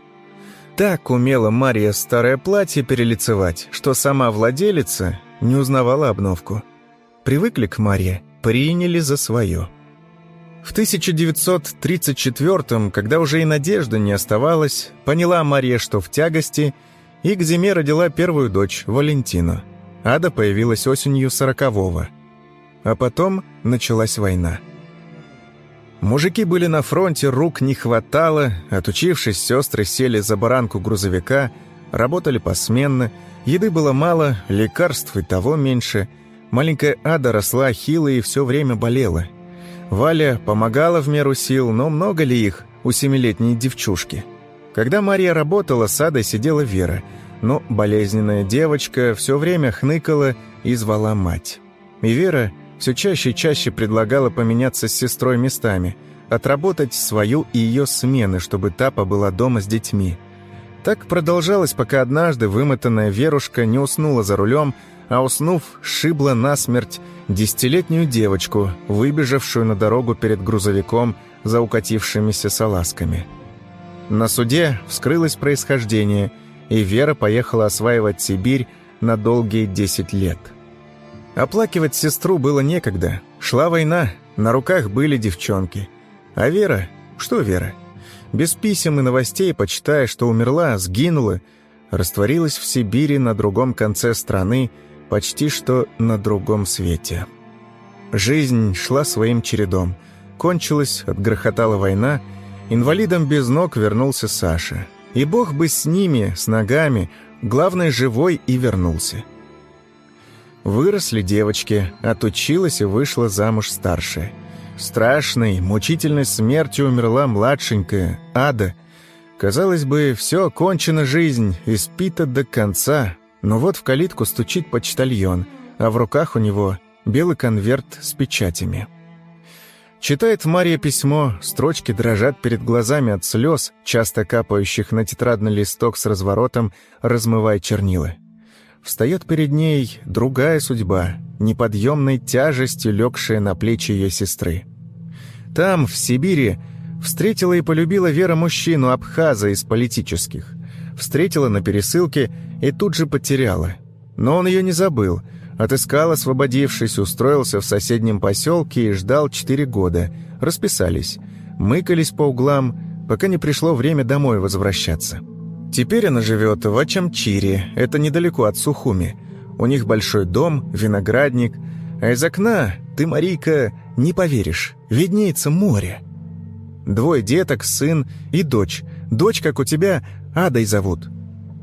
Так умела Мария старое платье перелицевать, что сама владелица не узнавала обновку. Привыкли к Марье, приняли за свое. В 1934-м, когда уже и надежды не оставалось, поняла Мария, что в тягости, и к зиме родила первую дочь, Валентину. Ада появилась осенью сорокового. А потом началась война. Мужики были на фронте, рук не хватало, отучившись, сестры сели за баранку грузовика, работали посменно, еды было мало, лекарств и того меньше. Маленькая Ада росла хило и все время болела. Валя помогала в меру сил, но много ли их у семилетней девчушки? Когда Мария работала, с Адой сидела Вера, но болезненная девочка все время хныкала и звала мать. И Вера все чаще и чаще предлагала поменяться с сестрой местами, отработать свою и ее смены, чтобы та побыла дома с детьми. Так продолжалось, пока однажды вымотанная Верушка не уснула за рулем, а уснув, шибла насмерть десятилетнюю девочку, выбежавшую на дорогу перед грузовиком за укатившимися салазками. На суде вскрылось происхождение, и Вера поехала осваивать Сибирь на долгие десять лет. Оплакивать сестру было некогда. Шла война, на руках были девчонки. А Вера? Что Вера? Без писем и новостей, почитая, что умерла, сгинула, растворилась в Сибири на другом конце страны, почти что на другом свете. Жизнь шла своим чередом. Кончилась, отгрохотала война, инвалидом без ног вернулся Саша. И бог бы с ними, с ногами, главное, живой и вернулся. Выросли девочки, отучилась и вышла замуж старшая. Страшной, мучительной смертью умерла младшенькая, Ада. Казалось бы, все, кончена жизнь, испита до конца. Но вот в калитку стучит почтальон, а в руках у него белый конверт с печатями. Читает Мария письмо, строчки дрожат перед глазами от слез, часто капающих на тетрадный листок с разворотом, размывая чернила встает перед ней другая судьба, неподъемной тяжестью легшая на плечи ее сестры. Там, в Сибири, встретила и полюбила Вера мужчину, абхаза из политических. Встретила на пересылке и тут же потеряла. Но он ее не забыл. Отыскал, освободившись, устроился в соседнем поселке и ждал четыре года. Расписались. Мыкались по углам, пока не пришло время домой возвращаться. Теперь она живет в Ачамчире, это недалеко от Сухуми. У них большой дом, виноградник, а из окна, ты, Марийка, не поверишь, виднеется море. Двое деток, сын и дочь. Дочь, как у тебя, Адой зовут.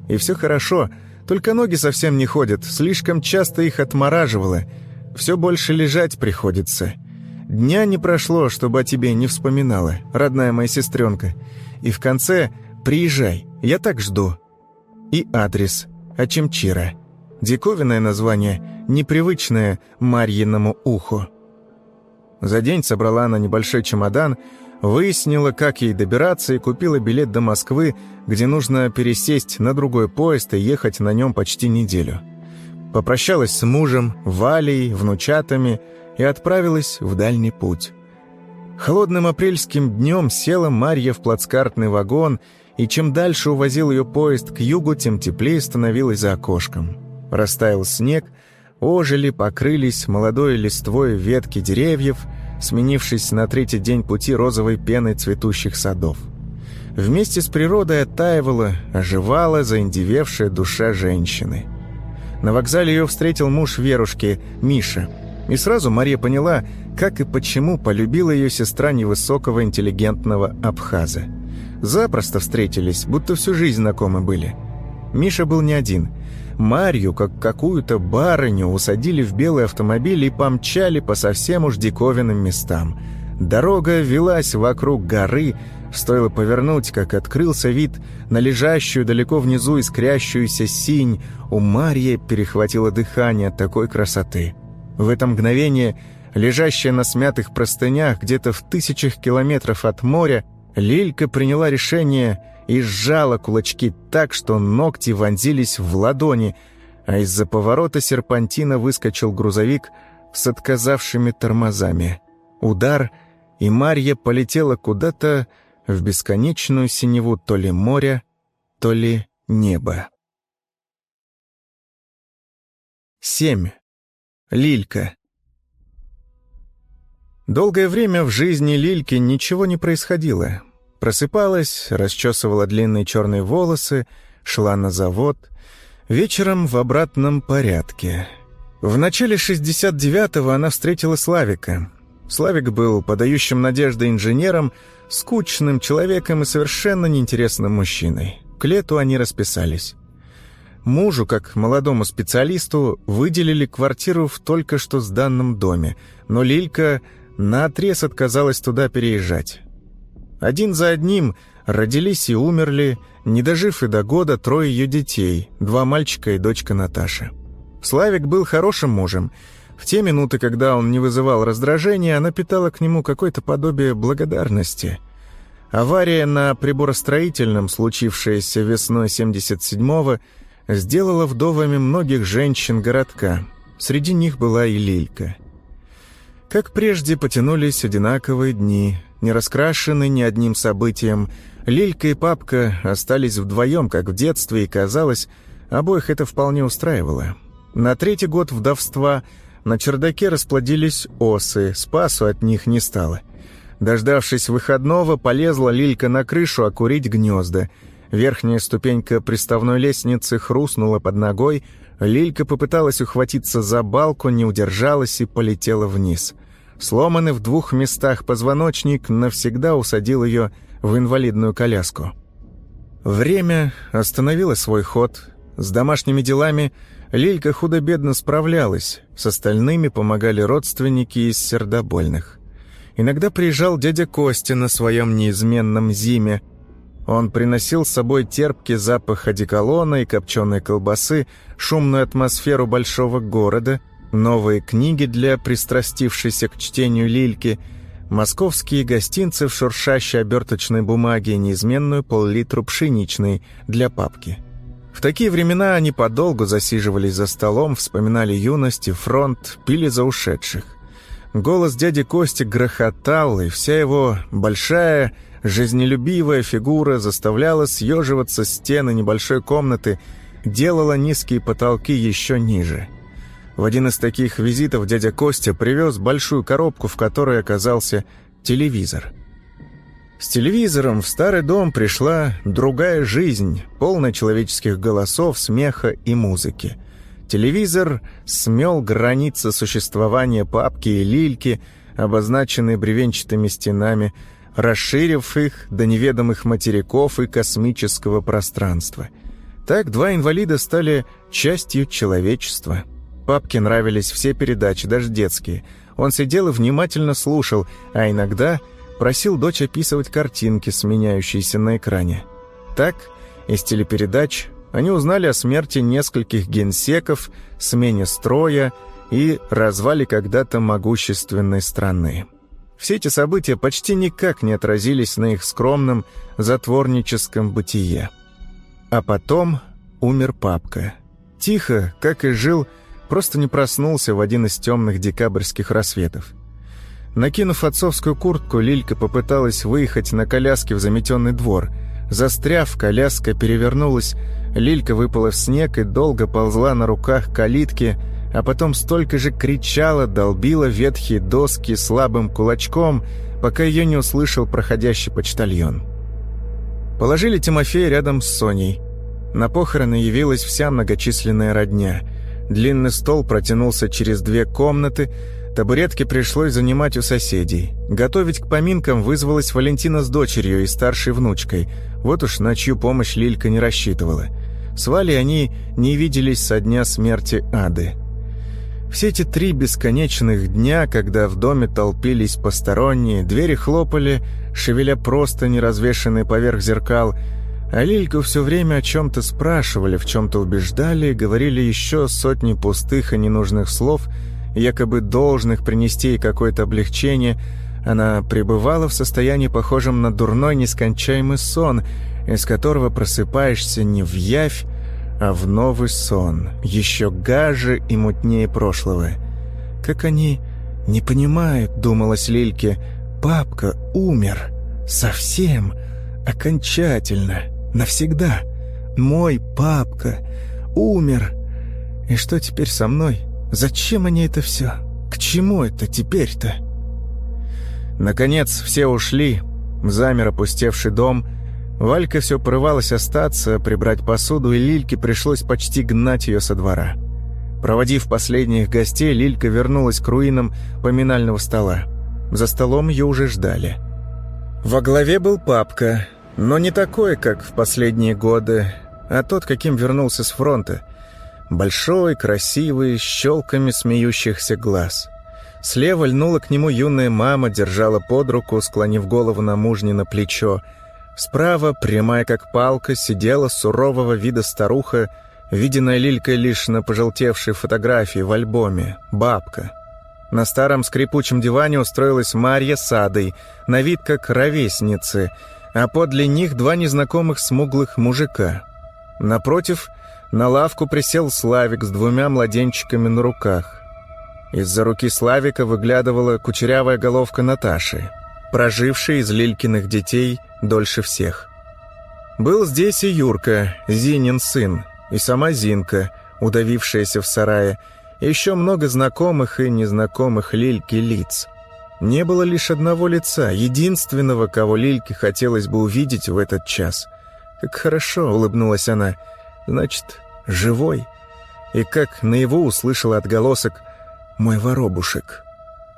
И все хорошо, только ноги совсем не ходят, слишком часто их отмораживало. Все больше лежать приходится. Дня не прошло, чтобы о тебе не вспоминала, родная моя сестренка. И в конце приезжай, я так жду. И адрес. Ачемчира. Диковинное название, непривычное Марьиному уху. За день собрала она небольшой чемодан, выяснила, как ей добираться, и купила билет до Москвы, где нужно пересесть на другой поезд и ехать на нем почти неделю. Попрощалась с мужем, Валей, внучатами и отправилась в дальний путь. Холодным апрельским днем села Марья в плацкартный вагон и чем дальше увозил ее поезд к югу, тем теплее становилось за окошком. Растаял снег, ожили, покрылись молодой листвой ветки деревьев, сменившись на третий день пути розовой пеной цветущих садов. Вместе с природой оттаивала, оживала заиндевевшая душа женщины. На вокзале ее встретил муж Верушки, Миша. И сразу Мария поняла, как и почему полюбила ее сестра невысокого интеллигентного Абхаза. Запросто встретились, будто всю жизнь знакомы были. Миша был не один. Марью, как какую-то барыню, усадили в белый автомобиль и помчали по совсем уж диковинным местам. Дорога велась вокруг горы, Стоило повернуть, как открылся вид на лежащую далеко внизу искрящуюся синь. У Марьи перехватило дыхание от такой красоты. В это мгновение, лежащая на смятых простынях где-то в тысячах километров от моря, Лилька приняла решение и сжала кулачки так, что ногти вонзились в ладони, а из-за поворота серпантина выскочил грузовик с отказавшими тормозами. Удар, и Марья полетела куда-то в бесконечную синеву то ли моря, то ли неба. 7. Лилька. Долгое время в жизни Лильки ничего не происходило. Просыпалась, расчесывала длинные черные волосы, шла на завод. Вечером в обратном порядке. В начале 69-го она встретила Славика. Славик был подающим надежды инженером, скучным человеком и совершенно неинтересным мужчиной. К лету они расписались. Мужу, как молодому специалисту, выделили квартиру в только что сданном доме, но Лилька наотрез отказалась туда переезжать. Один за одним родились и умерли, не дожив и до года, трое ее детей, два мальчика и дочка Наташа. Славик был хорошим мужем. В те минуты, когда он не вызывал раздражения, она питала к нему какое-то подобие благодарности. Авария на приборостроительном, случившаяся весной 77-го, сделала вдовами многих женщин городка. Среди них была и Лилька. Как прежде потянулись одинаковые дни, не раскрашены ни одним событием. Лилька и папка остались вдвоем, как в детстве, и, казалось, обоих это вполне устраивало. На третий год вдовства на чердаке расплодились осы, спасу от них не стало. Дождавшись выходного, полезла Лилька на крышу окурить гнезда. Верхняя ступенька приставной лестницы хрустнула под ногой, Лилька попыталась ухватиться за балку, не удержалась и полетела вниз. Сломанный в двух местах позвоночник навсегда усадил ее в инвалидную коляску. Время остановило свой ход. С домашними делами Лилька худо-бедно справлялась, с остальными помогали родственники из сердобольных. Иногда приезжал дядя Костя на своем неизменном зиме. Он приносил с собой терпкий запах одеколона и копченой колбасы, шумную атмосферу большого города, новые книги для пристрастившейся к чтению Лильки, московские гостинцы в шуршащей оберточной бумаге неизменную пол-литру пшеничной для папки. В такие времена они подолгу засиживались за столом, вспоминали юность и фронт, пили за ушедших. Голос дяди Кости грохотал, и вся его большая, жизнелюбивая фигура заставляла съеживаться стены небольшой комнаты, делала низкие потолки еще ниже. В один из таких визитов дядя Костя привез большую коробку, в которой оказался телевизор. С телевизором в старый дом пришла другая жизнь, полная человеческих голосов, смеха и музыки – Телевизор смел границы существования папки и лильки, обозначенные бревенчатыми стенами, расширив их до неведомых материков и космического пространства. Так два инвалида стали частью человечества. Папке нравились все передачи, даже детские. Он сидел и внимательно слушал, а иногда просил дочь описывать картинки, сменяющиеся на экране. Так из телепередач они узнали о смерти нескольких генсеков, смене строя и развале когда-то могущественной страны. Все эти события почти никак не отразились на их скромном затворническом бытие. А потом умер папка. Тихо, как и жил, просто не проснулся в один из темных декабрьских рассветов. Накинув отцовскую куртку, Лилька попыталась выехать на коляске в заметенный двор. Застряв, коляска перевернулась, Лилька выпала в снег и долго ползла на руках калитки, а потом столько же кричала, долбила ветхие доски слабым кулачком, пока ее не услышал проходящий почтальон. Положили Тимофея рядом с Соней. На похороны явилась вся многочисленная родня. Длинный стол протянулся через две комнаты, табуретки пришлось занимать у соседей. Готовить к поминкам вызвалась Валентина с дочерью и старшей внучкой. Вот уж на чью помощь Лилька не рассчитывала. С Валей они не виделись со дня смерти Ады. Все эти три бесконечных дня, когда в доме толпились посторонние, двери хлопали, шевеля просто неразвешенные поверх зеркал, а Лильку все время о чем-то спрашивали, в чем-то убеждали, говорили еще сотни пустых и ненужных слов, якобы должных принести ей какое-то облегчение, она пребывала в состоянии, похожем на дурной нескончаемый сон, из которого просыпаешься не в явь, а в новый сон, еще гаже и мутнее прошлого. Как они не понимают, думалось Лильке, папка умер. Совсем, окончательно, навсегда. Мой папка умер. И что теперь со мной? Зачем они это все? К чему это теперь-то? Наконец все ушли. Замер опустевший дом — Валька все порывалась остаться, прибрать посуду, и Лильке пришлось почти гнать ее со двора. Проводив последних гостей, Лилька вернулась к руинам поминального стола. За столом ее уже ждали. Во главе был папка, но не такой, как в последние годы, а тот, каким вернулся с фронта. Большой, красивый, с щелками смеющихся глаз. Слева льнула к нему юная мама, держала под руку, склонив голову на мужни на плечо, Справа, прямая как палка, сидела сурового вида старуха, виденная Лилькой лишь на пожелтевшей фотографии в альбоме, бабка. На старом скрипучем диване устроилась Марья с Адой, на вид как ровесницы, а подле них два незнакомых смуглых мужика. Напротив, на лавку присел Славик с двумя младенчиками на руках. Из-за руки Славика выглядывала кучерявая головка Наташи, прожившей из Лилькиных детей дольше всех. Был здесь и Юрка, Зинин сын, и сама Зинка, удавившаяся в сарае, и еще много знакомых и незнакомых Лильке лиц. Не было лишь одного лица, единственного, кого Лильке хотелось бы увидеть в этот час. Как хорошо, улыбнулась она. Значит, живой. И как наяву услышала отголосок «Мой воробушек».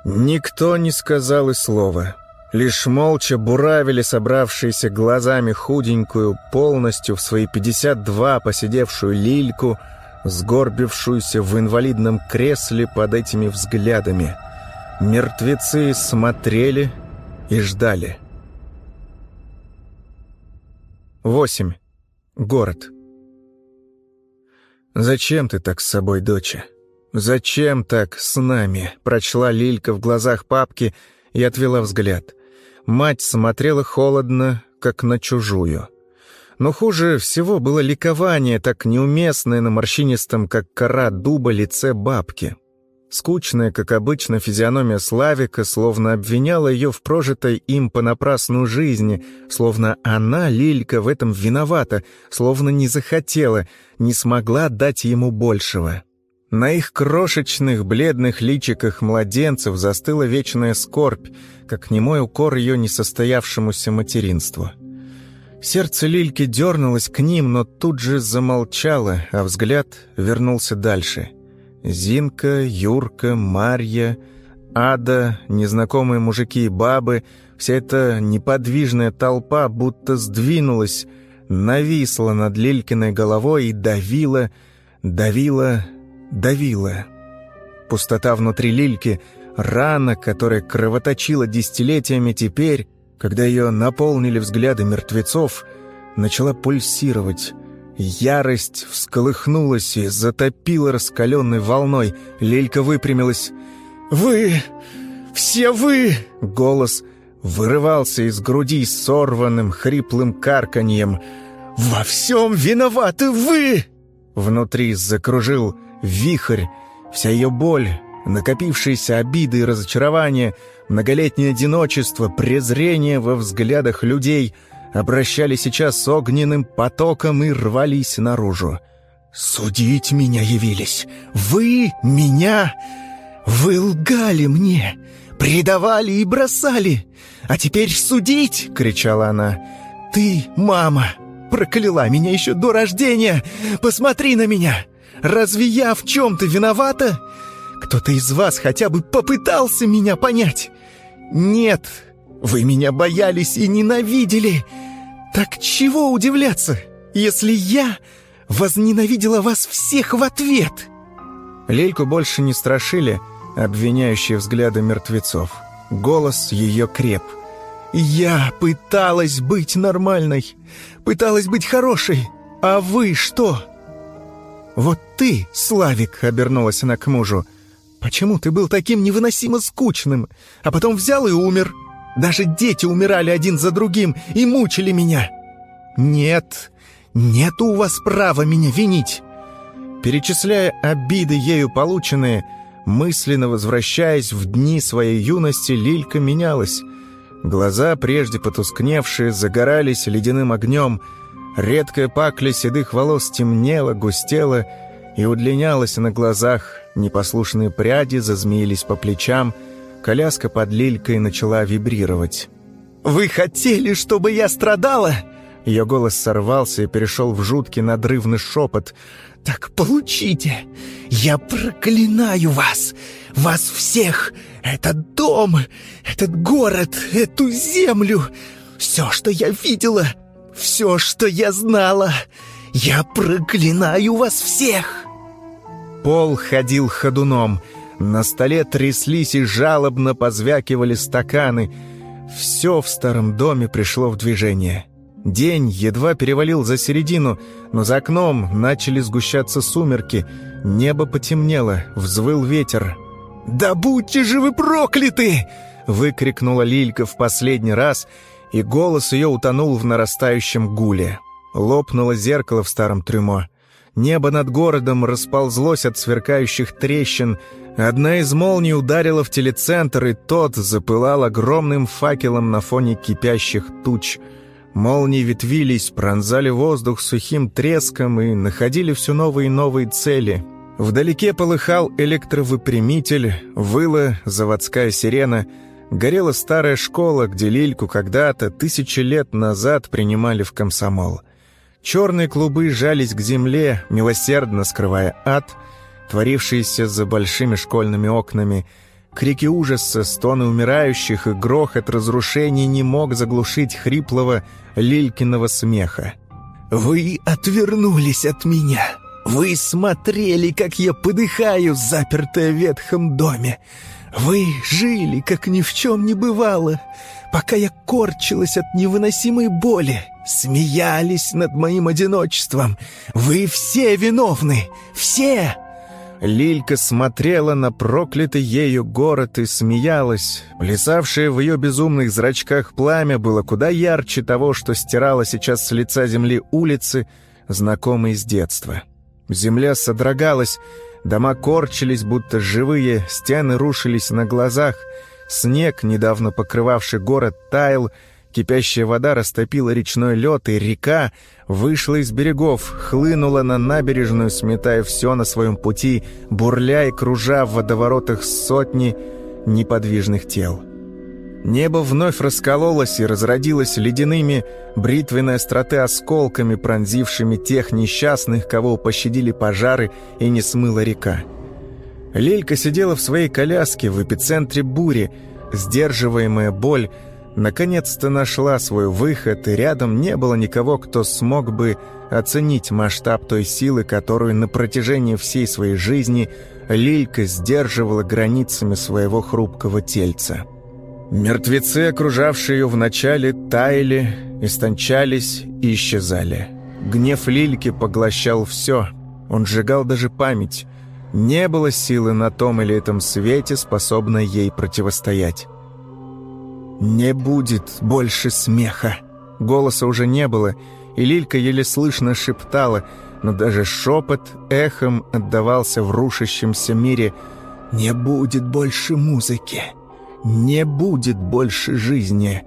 Никто не сказал и слова. Лишь молча буравили собравшиеся глазами худенькую, полностью в свои 52 посидевшую лильку, сгорбившуюся в инвалидном кресле под этими взглядами. Мертвецы смотрели и ждали. 8. Город. «Зачем ты так с собой, доча? Зачем так с нами?» Прочла Лилька в глазах папки и отвела взгляд. Мать смотрела холодно, как на чужую. Но хуже всего было ликование, так неуместное на морщинистом, как кора дуба, лице бабки. Скучная, как обычно, физиономия Славика словно обвиняла ее в прожитой им понапрасну жизни, словно она, Лилька, в этом виновата, словно не захотела, не смогла дать ему большего. На их крошечных бледных личиках младенцев застыла вечная скорбь, как немой укор ее несостоявшемуся материнству. Сердце Лильки дернулось к ним, но тут же замолчало, а взгляд вернулся дальше. Зинка, Юрка, Марья, Ада, незнакомые мужики и бабы, вся эта неподвижная толпа будто сдвинулась, нависла над Лилькиной головой и давила, давила, давила. Пустота внутри Лильки, рана, которая кровоточила десятилетиями теперь, когда ее наполнили взгляды мертвецов, начала пульсировать. Ярость всколыхнулась и затопила раскаленной волной. Лилька выпрямилась. «Вы! Все вы!» Голос вырывался из груди сорванным хриплым карканьем. «Во всем виноваты вы!» Внутри закружил вихрь, вся ее боль, накопившиеся обиды и разочарования, многолетнее одиночество, презрение во взглядах людей обращали сейчас огненным потоком и рвались наружу. «Судить меня явились! Вы меня! Вы лгали мне! Предавали и бросали! А теперь судить!» — кричала она. «Ты, мама, прокляла меня еще до рождения! Посмотри на меня! Разве я в чем-то виновата? Кто-то из вас хотя бы попытался меня понять? Нет, вы меня боялись и ненавидели! Так чего удивляться, если я возненавидела вас всех в ответ?» Лельку больше не страшили обвиняющие взгляды мертвецов. Голос ее креп. «Я пыталась быть нормальной, пыталась быть хорошей, а вы что?» «Вот ты, Славик», — обернулась она к мужу, «почему ты был таким невыносимо скучным, а потом взял и умер? Даже дети умирали один за другим и мучили меня. Нет, нет у вас права меня винить». Перечисляя обиды ею полученные, мысленно возвращаясь в дни своей юности, Лилька менялась. Глаза, прежде потускневшие, загорались ледяным огнем, редкая пакля седых волос темнела, густела и удлинялась на глазах, непослушные пряди зазмеились по плечам, коляска под Лилькой начала вибрировать. «Вы хотели, чтобы я страдала?» Ее голос сорвался и перешел в жуткий надрывный шепот. «Так получите! Я проклинаю вас! Вас всех! Этот дом! Этот город! Эту землю! Все, что я видела! Все, что я знала! Я проклинаю вас всех!» Пол ходил ходуном. На столе тряслись и жалобно позвякивали стаканы. Все в старом доме пришло в движение. День едва перевалил за середину, но за окном начали сгущаться сумерки. Небо потемнело, взвыл ветер. «Да будьте же вы прокляты!» — выкрикнула Лилька в последний раз, и голос ее утонул в нарастающем гуле. Лопнуло зеркало в старом трюмо. Небо над городом расползлось от сверкающих трещин. Одна из молний ударила в телецентр, и тот запылал огромным факелом на фоне кипящих туч — Молнии ветвились, пронзали воздух сухим треском и находили все новые и новые цели. Вдалеке полыхал электровыпрямитель, выла заводская сирена, горела старая школа, где Лильку когда-то, тысячи лет назад, принимали в комсомол. Черные клубы жались к земле, милосердно скрывая ад, творившийся за большими школьными окнами – Крики ужаса, стоны умирающих и грохот разрушений не мог заглушить хриплого Лилькиного смеха. «Вы отвернулись от меня. Вы смотрели, как я подыхаю, запертая в ветхом доме. Вы жили, как ни в чем не бывало, пока я корчилась от невыносимой боли, смеялись над моим одиночеством. Вы все виновны, все!» Лилька смотрела на проклятый ею город и смеялась. Плясавшее в ее безумных зрачках пламя было куда ярче того, что стирало сейчас с лица земли улицы, знакомые с детства. Земля содрогалась, дома корчились, будто живые, стены рушились на глазах, снег, недавно покрывавший город, таял, Кипящая вода растопила речной лед, и река вышла из берегов, хлынула на набережную, сметая все на своем пути, бурля и кружа в водоворотах сотни неподвижных тел. Небо вновь раскололось и разродилось ледяными бритвенной остроты осколками, пронзившими тех несчастных, кого пощадили пожары и не смыла река. Лелька сидела в своей коляске в эпицентре бури, сдерживаемая боль, наконец-то нашла свой выход, и рядом не было никого, кто смог бы оценить масштаб той силы, которую на протяжении всей своей жизни Лилька сдерживала границами своего хрупкого тельца. Мертвецы, окружавшие ее вначале, таяли, истончались и исчезали. Гнев Лильки поглощал все, он сжигал даже память. Не было силы на том или этом свете, способной ей противостоять. «Не будет больше смеха!» Голоса уже не было, и Лилька еле слышно шептала, но даже шепот эхом отдавался в рушащемся мире. «Не будет больше музыки! Не будет больше жизни!»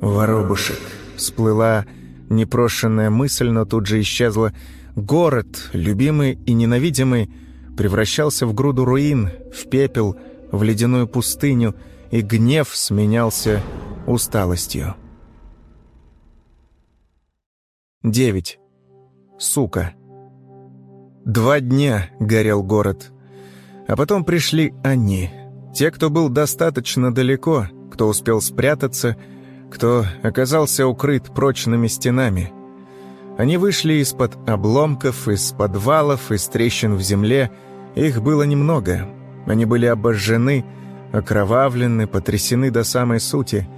«Воробушек!» — всплыла непрошенная мысль, но тут же исчезла. Город, любимый и ненавидимый, превращался в груду руин, в пепел, в ледяную пустыню, и гнев сменялся усталостью. 9. Сука. Два дня горел город. А потом пришли они. Те, кто был достаточно далеко, кто успел спрятаться, кто оказался укрыт прочными стенами. Они вышли из-под обломков, из подвалов, из трещин в земле. Их было немного. Они были обожжены, окровавлены, потрясены до самой сути.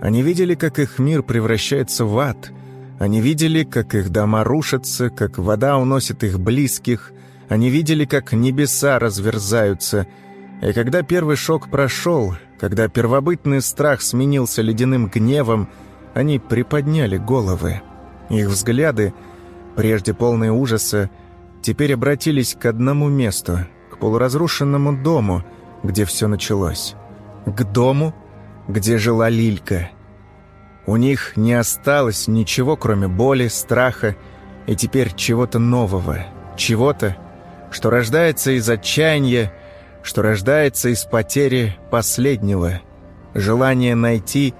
Они видели, как их мир превращается в ад. Они видели, как их дома рушатся, как вода уносит их близких. Они видели, как небеса разверзаются. И когда первый шок прошел, когда первобытный страх сменился ледяным гневом, они приподняли головы. Их взгляды, прежде полные ужаса, теперь обратились к одному месту, к полуразрушенному дому, где все началось. К дому, где жила Лилька. У них не осталось ничего, кроме боли, страха и теперь чего-то нового, чего-то, что рождается из отчаяния, что рождается из потери последнего, желания найти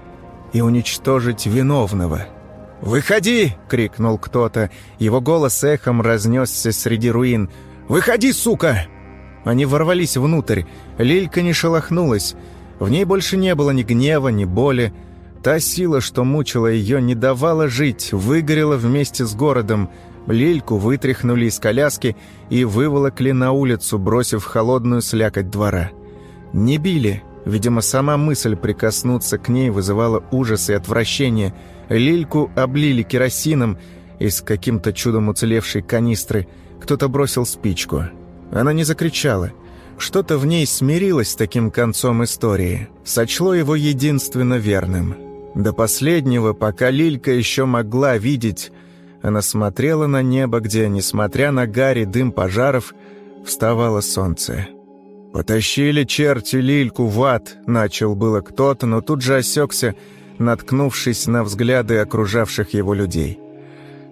и уничтожить виновного. «Выходи!» — крикнул кто-то. Его голос эхом разнесся среди руин. «Выходи, сука!» Они ворвались внутрь. Лилька не шелохнулась. В ней больше не было ни гнева, ни боли. Та сила, что мучила ее, не давала жить, выгорела вместе с городом — Лильку вытряхнули из коляски и выволокли на улицу, бросив холодную слякоть двора. Не били. Видимо, сама мысль прикоснуться к ней вызывала ужас и отвращение. Лильку облили керосином из каким-то чудом уцелевшей канистры. Кто-то бросил спичку. Она не закричала. Что-то в ней смирилось с таким концом истории. Сочло его единственно верным. До последнего, пока Лилька еще могла видеть она смотрела на небо, где, несмотря на гарь и дым пожаров, вставало солнце. «Потащили черти Лильку в ад», — начал было кто-то, но тут же осекся, наткнувшись на взгляды окружавших его людей.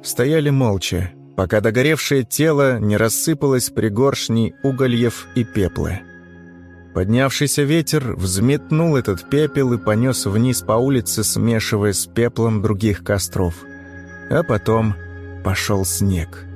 Стояли молча, пока догоревшее тело не рассыпалось пригоршней угольев и пепла. Поднявшийся ветер взметнул этот пепел и понес вниз по улице, смешивая с пеплом других костров — а потом пошел снег.